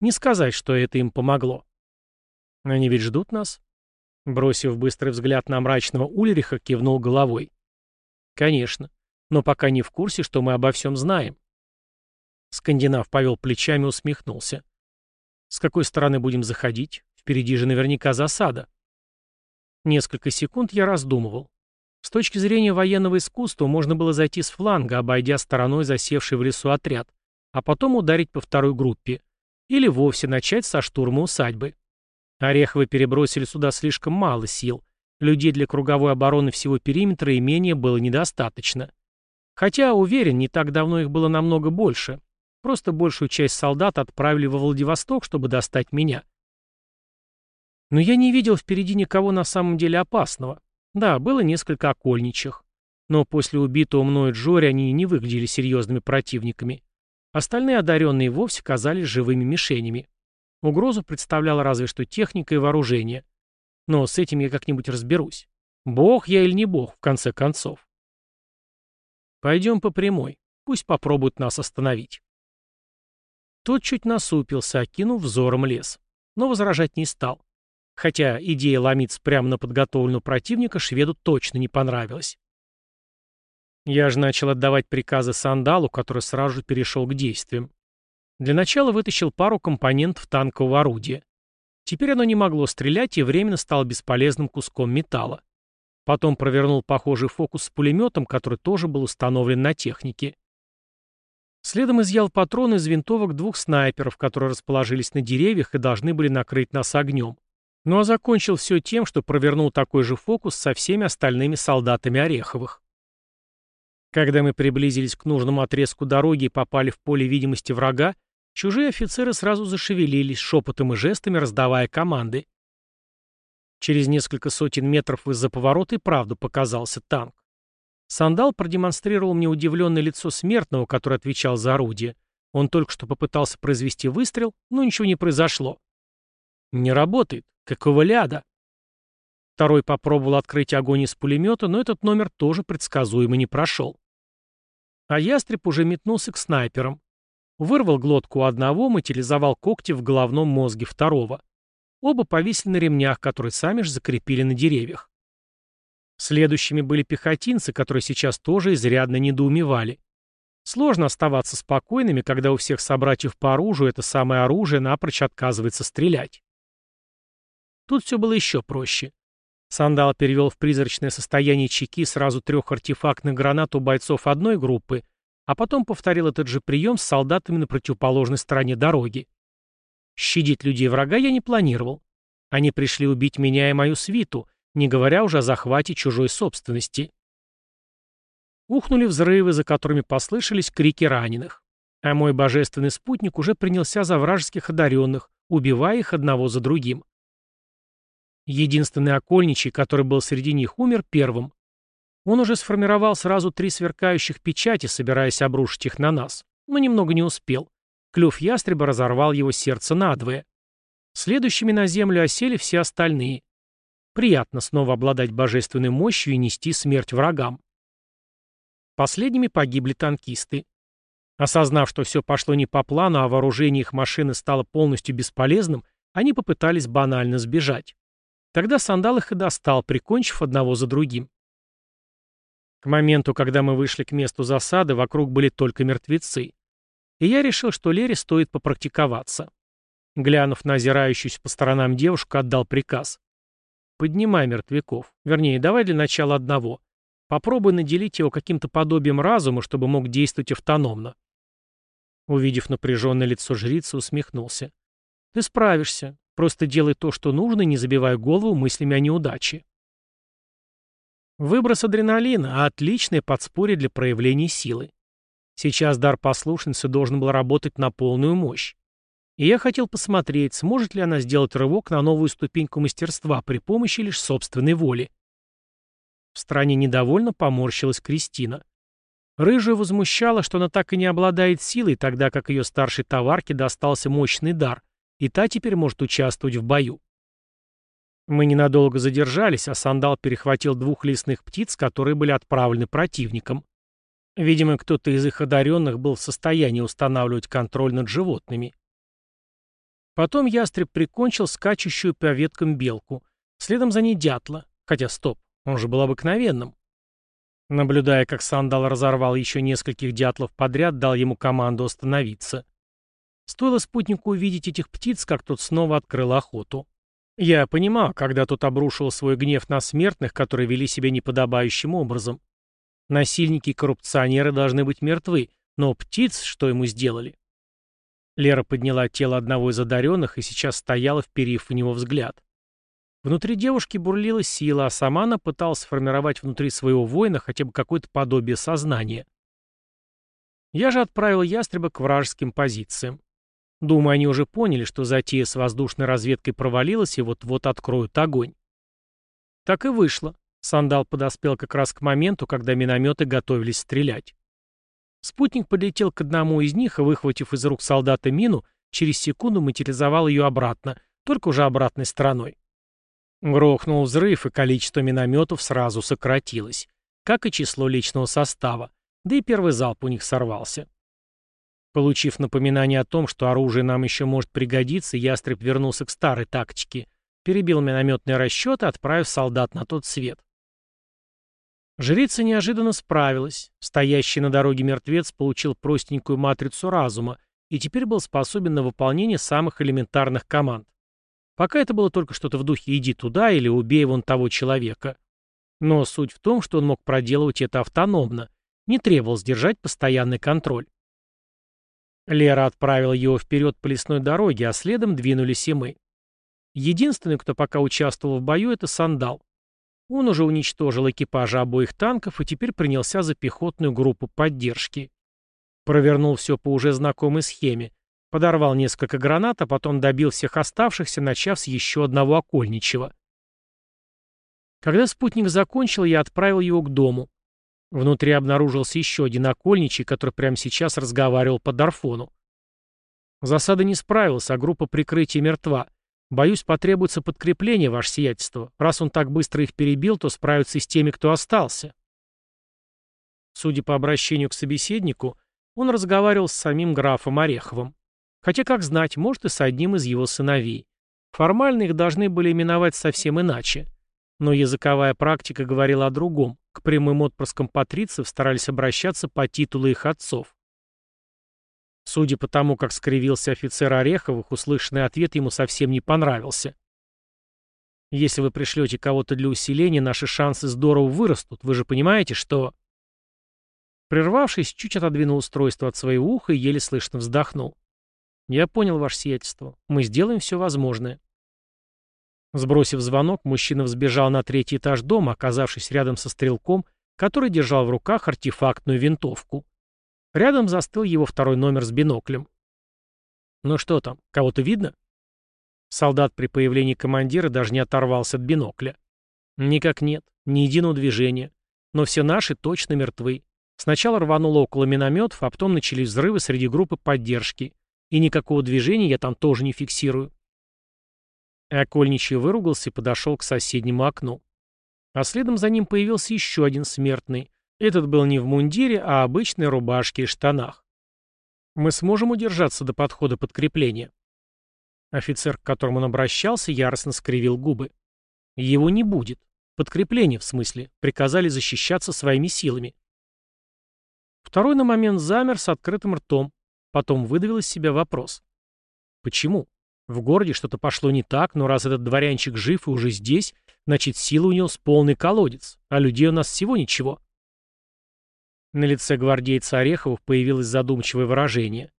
Не сказать, что это им помогло. Они ведь ждут нас? Бросив быстрый взгляд на мрачного Ульриха, кивнул головой. Конечно, но пока не в курсе, что мы обо всем знаем. Скандинав повел плечами и усмехнулся. С какой стороны будем заходить? Впереди же наверняка засада. Несколько секунд я раздумывал. С точки зрения военного искусства можно было зайти с фланга, обойдя стороной засевший в лесу отряд, а потом ударить по второй группе. Или вовсе начать со штурма усадьбы. Ореховы перебросили сюда слишком мало сил. Людей для круговой обороны всего периметра имения было недостаточно. Хотя, уверен, не так давно их было намного больше. Просто большую часть солдат отправили во Владивосток, чтобы достать меня. Но я не видел впереди никого на самом деле опасного. Да, было несколько окольничих. Но после убитого мною Джори они не выглядели серьезными противниками. Остальные одаренные вовсе казались живыми мишенями. Угрозу представляла разве что техника и вооружение. Но с этим я как-нибудь разберусь. Бог я или не бог, в конце концов. Пойдем по прямой. Пусть попробуют нас остановить. Тот чуть насупился, окинув взором лес. Но возражать не стал. Хотя идея ломиться прямо на подготовленного противника шведу точно не понравилась. Я же начал отдавать приказы Сандалу, который сразу перешел к действиям. Для начала вытащил пару компонентов танкового орудия. Теперь оно не могло стрелять и временно стало бесполезным куском металла. Потом провернул похожий фокус с пулеметом, который тоже был установлен на технике. Следом изъял патроны из винтовок двух снайперов, которые расположились на деревьях и должны были накрыть нас огнем. Ну а закончил все тем, что провернул такой же фокус со всеми остальными солдатами Ореховых. Когда мы приблизились к нужному отрезку дороги и попали в поле видимости врага, чужие офицеры сразу зашевелились, шепотом и жестами раздавая команды. Через несколько сотен метров из-за поворота и правду показался танк. Сандал продемонстрировал мне удивленное лицо смертного, который отвечал за орудие. Он только что попытался произвести выстрел, но ничего не произошло. Не работает. Какого ляда? Второй попробовал открыть огонь из пулемета, но этот номер тоже предсказуемо не прошел. А ястреб уже метнулся к снайперам. Вырвал глотку одного, материализовал когти в головном мозге второго. Оба повисли на ремнях, которые сами же закрепили на деревьях. Следующими были пехотинцы, которые сейчас тоже изрядно недоумевали. Сложно оставаться спокойными, когда у всех собратьев по оружию это самое оружие напрочь отказывается стрелять. Тут все было еще проще. Сандал перевел в призрачное состояние чеки сразу трех артефактных гранат у бойцов одной группы, а потом повторил этот же прием с солдатами на противоположной стороне дороги. Щадить людей врага я не планировал. Они пришли убить меня и мою свиту, не говоря уже о захвате чужой собственности. Ухнули взрывы, за которыми послышались крики раненых. А мой божественный спутник уже принялся за вражеских одаренных, убивая их одного за другим. Единственный окольничий, который был среди них, умер первым. Он уже сформировал сразу три сверкающих печати, собираясь обрушить их на нас, но немного не успел. Клюв ястреба разорвал его сердце надвое. Следующими на землю осели все остальные. Приятно снова обладать божественной мощью и нести смерть врагам. Последними погибли танкисты. Осознав, что все пошло не по плану, а вооружение их машины стало полностью бесполезным, они попытались банально сбежать. Тогда сандал их и достал, прикончив одного за другим. К моменту, когда мы вышли к месту засады, вокруг были только мертвецы и я решил, что Лере стоит попрактиковаться. Глянув на озирающуюся по сторонам девушку, отдал приказ. «Поднимай мертвяков. Вернее, давай для начала одного. Попробуй наделить его каким-то подобием разума, чтобы мог действовать автономно». Увидев напряженное лицо жрицы, усмехнулся. «Ты справишься. Просто делай то, что нужно, не забивай голову мыслями о неудаче». Выброс адреналина – отличное подспорье для проявления силы. Сейчас дар послушницы должен был работать на полную мощь. И я хотел посмотреть, сможет ли она сделать рывок на новую ступеньку мастерства при помощи лишь собственной воли. В стране недовольно поморщилась Кристина. Рыжую возмущало, что она так и не обладает силой, тогда как ее старшей товарке достался мощный дар, и та теперь может участвовать в бою. Мы ненадолго задержались, а сандал перехватил двух лесных птиц, которые были отправлены противником. Видимо, кто-то из их одаренных был в состоянии устанавливать контроль над животными. Потом ястреб прикончил скачущую по веткам белку. Следом за ней дятла. Хотя, стоп, он же был обыкновенным. Наблюдая, как Сандал разорвал еще нескольких дятлов подряд, дал ему команду остановиться. Стоило спутнику увидеть этих птиц, как тот снова открыл охоту. Я понимал, когда тот обрушил свой гнев на смертных, которые вели себя неподобающим образом. Насильники и коррупционеры должны быть мертвы, но птиц что ему сделали? Лера подняла тело одного из одаренных и сейчас стояла, вперив в него взгляд. Внутри девушки бурлила сила, а сама она пыталась сформировать внутри своего воина хотя бы какое-то подобие сознания. Я же отправил ястреба к вражеским позициям. Думаю, они уже поняли, что затея с воздушной разведкой провалилась и вот-вот откроют огонь. Так и вышло. Сандал подоспел как раз к моменту, когда минометы готовились стрелять. Спутник подлетел к одному из них и, выхватив из рук солдата мину, через секунду материализовал ее обратно, только уже обратной стороной. Грохнул взрыв, и количество минометов сразу сократилось, как и число личного состава, да и первый залп у них сорвался. Получив напоминание о том, что оружие нам еще может пригодиться, ястреб вернулся к старой тактике, перебил минометный расчет и отправив солдат на тот свет. Жрица неожиданно справилась. Стоящий на дороге мертвец получил простенькую матрицу разума и теперь был способен на выполнение самых элементарных команд. Пока это было только что-то в духе «иди туда» или «убей вон того человека». Но суть в том, что он мог проделывать это автономно, не требовал сдержать постоянный контроль. Лера отправила его вперед по лесной дороге, а следом двинулись и мы. Единственный, кто пока участвовал в бою, это Сандал. Он уже уничтожил экипажи обоих танков и теперь принялся за пехотную группу поддержки. Провернул все по уже знакомой схеме. Подорвал несколько гранат, а потом добил всех оставшихся, начав с еще одного окольничего. Когда спутник закончил, я отправил его к дому. Внутри обнаружился еще один окольничий, который прямо сейчас разговаривал по Дарфону. Засада не справилась, а группа прикрытия мертва. Боюсь, потребуется подкрепление, ваше сиятельство. Раз он так быстро их перебил, то справится и с теми, кто остался. Судя по обращению к собеседнику, он разговаривал с самим графом Ореховым. Хотя, как знать, может и с одним из его сыновей. Формально их должны были именовать совсем иначе. Но языковая практика говорила о другом. К прямым отпрыскам патрицев старались обращаться по титулу их отцов. Судя по тому, как скривился офицер Ореховых, услышанный ответ ему совсем не понравился. Если вы пришлете кого-то для усиления, наши шансы здорово вырастут. Вы же понимаете, что...» Прервавшись, чуть отодвинул устройство от своего уха и еле слышно вздохнул. «Я понял ваше сиятельство. Мы сделаем все возможное». Сбросив звонок, мужчина взбежал на третий этаж дома, оказавшись рядом со стрелком, который держал в руках артефактную винтовку. Рядом застыл его второй номер с биноклем. «Ну что там, кого-то видно?» Солдат при появлении командира даже не оторвался от бинокля. Никак нет, ни единого движения. Но все наши точно мертвы. Сначала рвануло около минометов, а потом начались взрывы среди группы поддержки. И никакого движения я там тоже не фиксирую. Окольничий выругался и подошел к соседнему окну. А следом за ним появился еще один смертный. Этот был не в мундире, а обычной рубашке и штанах. Мы сможем удержаться до подхода подкрепления. Офицер, к которому он обращался, яростно скривил губы. Его не будет. Подкрепление, в смысле. Приказали защищаться своими силами. Второй на момент замер с открытым ртом. Потом выдавил из себя вопрос. Почему? В городе что-то пошло не так, но раз этот дворянчик жив и уже здесь, значит, силы у него с полный колодец, а людей у нас всего ничего. На лице гвардейца Ореховых появилось задумчивое выражение.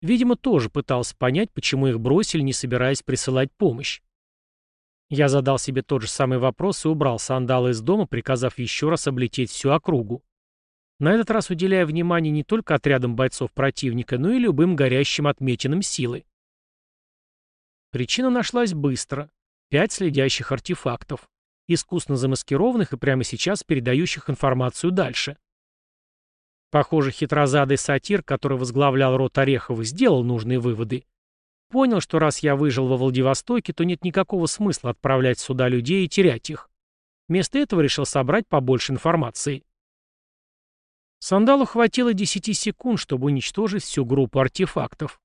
Видимо, тоже пытался понять, почему их бросили, не собираясь присылать помощь. Я задал себе тот же самый вопрос и убрал сандалы из дома, приказав еще раз облететь всю округу. На этот раз уделяя внимание не только отрядам бойцов противника, но и любым горящим отметинам силы. Причина нашлась быстро. Пять следящих артефактов, искусно замаскированных и прямо сейчас передающих информацию дальше. Похоже, хитрозадый сатир, который возглавлял рот Орехова, сделал нужные выводы. Понял, что раз я выжил во Владивостоке, то нет никакого смысла отправлять сюда людей и терять их. Вместо этого решил собрать побольше информации. Сандалу хватило 10 секунд, чтобы уничтожить всю группу артефактов.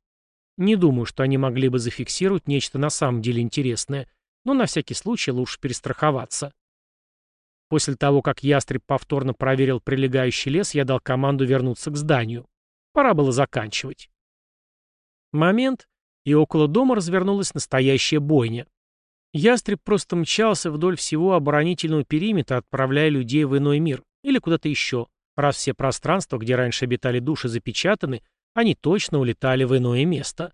Не думаю, что они могли бы зафиксировать нечто на самом деле интересное, но на всякий случай лучше перестраховаться. После того, как ястреб повторно проверил прилегающий лес, я дал команду вернуться к зданию. Пора было заканчивать. Момент, и около дома развернулась настоящая бойня. Ястреб просто мчался вдоль всего оборонительного периметра, отправляя людей в иной мир или куда-то еще. Раз все пространства, где раньше обитали души, запечатаны, они точно улетали в иное место.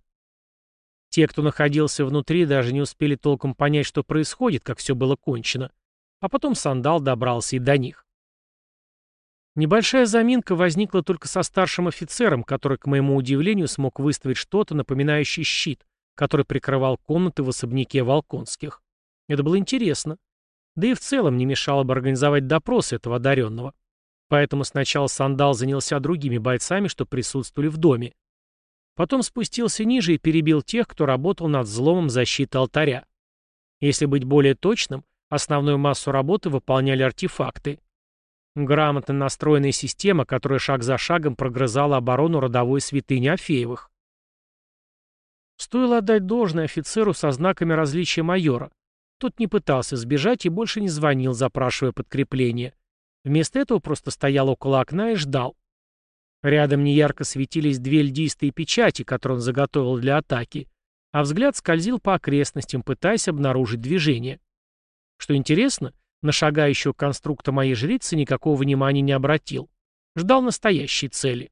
Те, кто находился внутри, даже не успели толком понять, что происходит, как все было кончено а потом сандал добрался и до них. Небольшая заминка возникла только со старшим офицером, который, к моему удивлению, смог выставить что-то, напоминающее щит, который прикрывал комнаты в особняке Волконских. Это было интересно. Да и в целом не мешало бы организовать допрос этого одаренного. Поэтому сначала Сандал занялся другими бойцами, что присутствовали в доме. Потом спустился ниже и перебил тех, кто работал над взломом защиты алтаря. Если быть более точным, Основную массу работы выполняли артефакты. Грамотно настроенная система, которая шаг за шагом прогрызала оборону родовой святыни Афеевых. Стоило отдать должное офицеру со знаками различия майора. Тот не пытался сбежать и больше не звонил, запрашивая подкрепление. Вместо этого просто стоял около окна и ждал. Рядом неярко светились две льдистые печати, которые он заготовил для атаки, а взгляд скользил по окрестностям, пытаясь обнаружить движение. Что интересно, на шагающего конструкта моей жрицы никакого внимания не обратил. Ждал настоящей цели.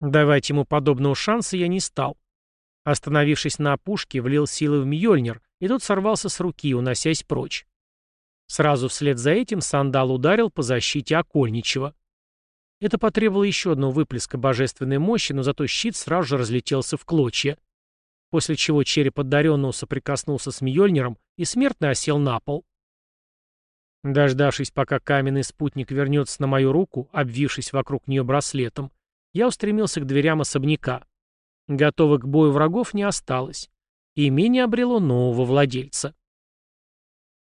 Давать ему подобного шанса я не стал. Остановившись на опушке, влил силы в Мьёльнир, и тот сорвался с руки, уносясь прочь. Сразу вслед за этим сандал ударил по защите Окольничего. Это потребовало еще одного выплеска божественной мощи, но зато щит сразу же разлетелся в клочья после чего череп одаренного соприкоснулся с Мьёльниром, и смертный осел на пол. Дождавшись, пока каменный спутник вернется на мою руку, обвившись вокруг нее браслетом, я устремился к дверям особняка. Готовых к бою врагов не осталось. И имение обрело нового владельца.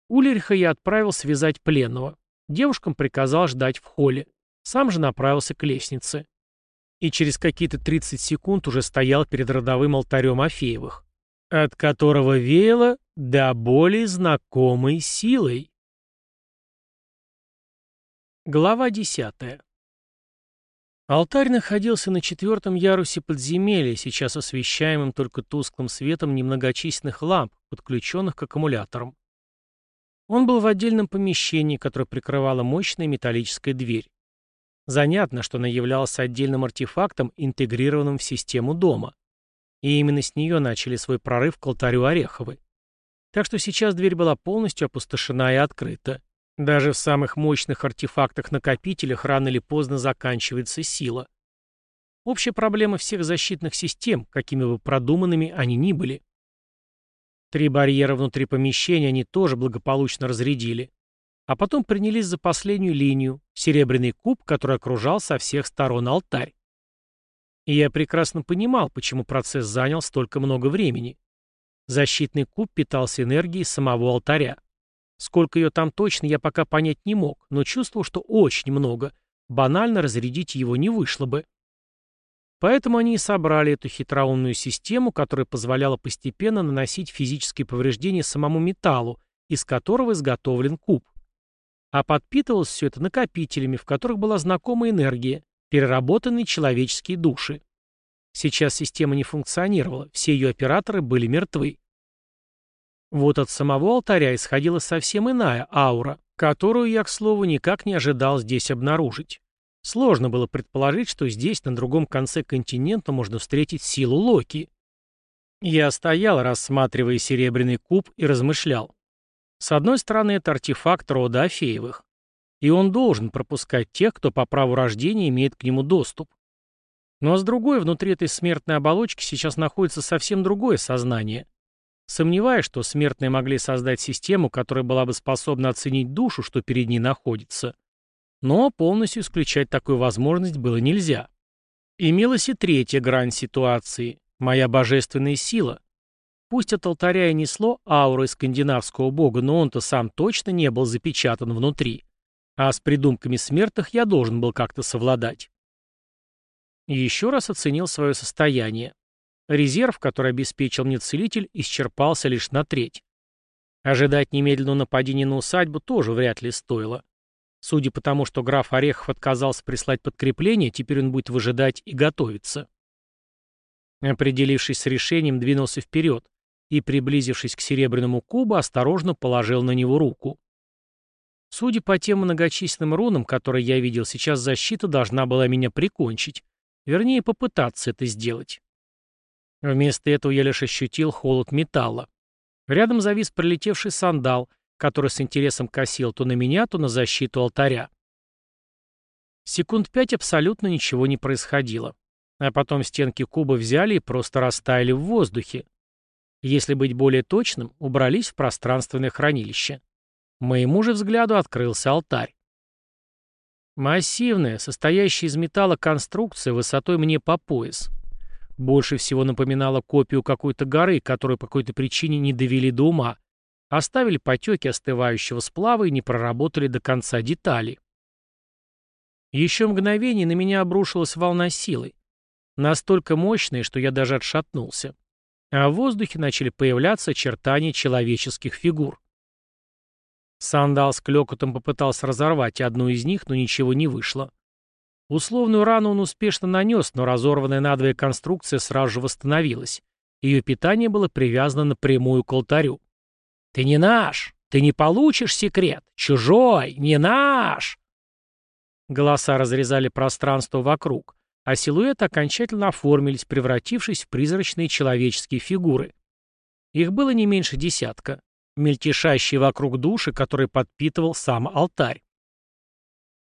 Ульриха я отправил связать пленного. Девушкам приказал ждать в холле. Сам же направился к лестнице и через какие-то 30 секунд уже стоял перед родовым алтарем Афеевых, от которого веяло да более знакомой силой. Глава десятая. Алтарь находился на четвертом ярусе подземелья, сейчас освещаемым только тусклым светом немногочисленных ламп, подключенных к аккумуляторам. Он был в отдельном помещении, которое прикрывала мощная металлическая дверь. Занятно, что она являлась отдельным артефактом, интегрированным в систему дома. И именно с нее начали свой прорыв к алтарю Ореховой. Так что сейчас дверь была полностью опустошена и открыта. Даже в самых мощных артефактах-накопителях рано или поздно заканчивается сила. Общая проблема всех защитных систем, какими бы продуманными они ни были. Три барьера внутри помещения они тоже благополучно разрядили. А потом принялись за последнюю линию, серебряный куб, который окружал со всех сторон алтарь. И я прекрасно понимал, почему процесс занял столько много времени. Защитный куб питался энергией самого алтаря. Сколько ее там точно, я пока понять не мог, но чувствовал, что очень много. Банально разрядить его не вышло бы. Поэтому они и собрали эту хитроумную систему, которая позволяла постепенно наносить физические повреждения самому металлу, из которого изготовлен куб. А подпитывалось все это накопителями, в которых была знакомая энергия, переработанные человеческие души. Сейчас система не функционировала, все ее операторы были мертвы. Вот от самого алтаря исходила совсем иная аура, которую я, к слову, никак не ожидал здесь обнаружить. Сложно было предположить, что здесь, на другом конце континента, можно встретить силу Локи. Я стоял, рассматривая серебряный куб, и размышлял. С одной стороны, это артефакт рода Афеевых. И он должен пропускать тех, кто по праву рождения имеет к нему доступ. Но с другой, внутри этой смертной оболочки сейчас находится совсем другое сознание. Сомневаюсь, что смертные могли создать систему, которая была бы способна оценить душу, что перед ней находится. Но полностью исключать такую возможность было нельзя. Имелась и третья грань ситуации – моя божественная сила. Пусть от алтаря и несло аурой скандинавского бога, но он-то сам точно не был запечатан внутри. А с придумками смертных я должен был как-то совладать. Еще раз оценил свое состояние. Резерв, который обеспечил мне целитель, исчерпался лишь на треть. Ожидать немедленного нападения на усадьбу тоже вряд ли стоило. Судя по тому, что граф Орехов отказался прислать подкрепление, теперь он будет выжидать и готовиться. Определившись с решением, двинулся вперед и, приблизившись к серебряному кубу, осторожно положил на него руку. Судя по тем многочисленным рунам, которые я видел, сейчас защита должна была меня прикончить. Вернее, попытаться это сделать. Вместо этого я лишь ощутил холод металла. Рядом завис прилетевший сандал, который с интересом косил то на меня, то на защиту алтаря. Секунд пять абсолютно ничего не происходило. А потом стенки куба взяли и просто растаяли в воздухе. Если быть более точным, убрались в пространственное хранилище. Моему же взгляду открылся алтарь. Массивная, состоящая из металла конструкция высотой мне по пояс. Больше всего напоминала копию какой-то горы, которую по какой-то причине не довели до ума. Оставили потеки остывающего сплава и не проработали до конца детали. Еще мгновение на меня обрушилась волна силы. Настолько мощная, что я даже отшатнулся. А в воздухе начали появляться очертания человеческих фигур. Сандал с клёкотом попытался разорвать одну из них, но ничего не вышло. Условную рану он успешно нанес, но разорванная надвое конструкция сразу же восстановилась. Ее питание было привязано напрямую к алтарю. «Ты не наш! Ты не получишь секрет! Чужой! Не наш!» Голоса разрезали пространство вокруг, а силуэты окончательно оформились, превратившись в призрачные человеческие фигуры. Их было не меньше десятка, мельтешащие вокруг души, которые подпитывал сам алтарь.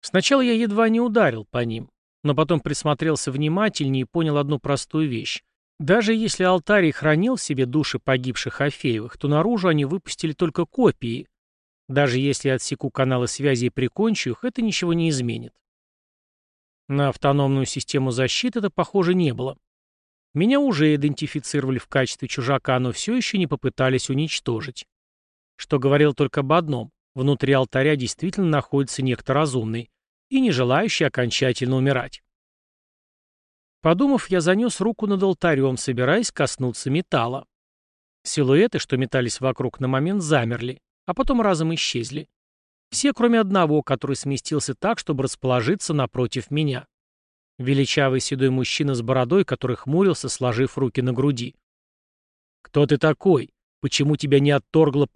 Сначала я едва не ударил по ним, но потом присмотрелся внимательнее и понял одну простую вещь. Даже если алтарь хранил в себе души погибших Афеевых, то наружу они выпустили только копии. Даже если я отсеку каналы связи и прикончу их, это ничего не изменит. На автономную систему защиты это, похоже, не было. Меня уже идентифицировали в качестве чужака, но все еще не попытались уничтожить. Что говорил только об одном. Внутри алтаря действительно находится некто разумный и не желающий окончательно умирать. Подумав, я занес руку над алтарем, собираясь коснуться металла. Силуэты, что метались вокруг, на момент замерли, а потом разом исчезли. Все, кроме одного, который сместился так, чтобы расположиться напротив меня. Величавый седой мужчина с бородой, который хмурился, сложив руки на груди. «Кто ты такой? Почему тебя не отторгла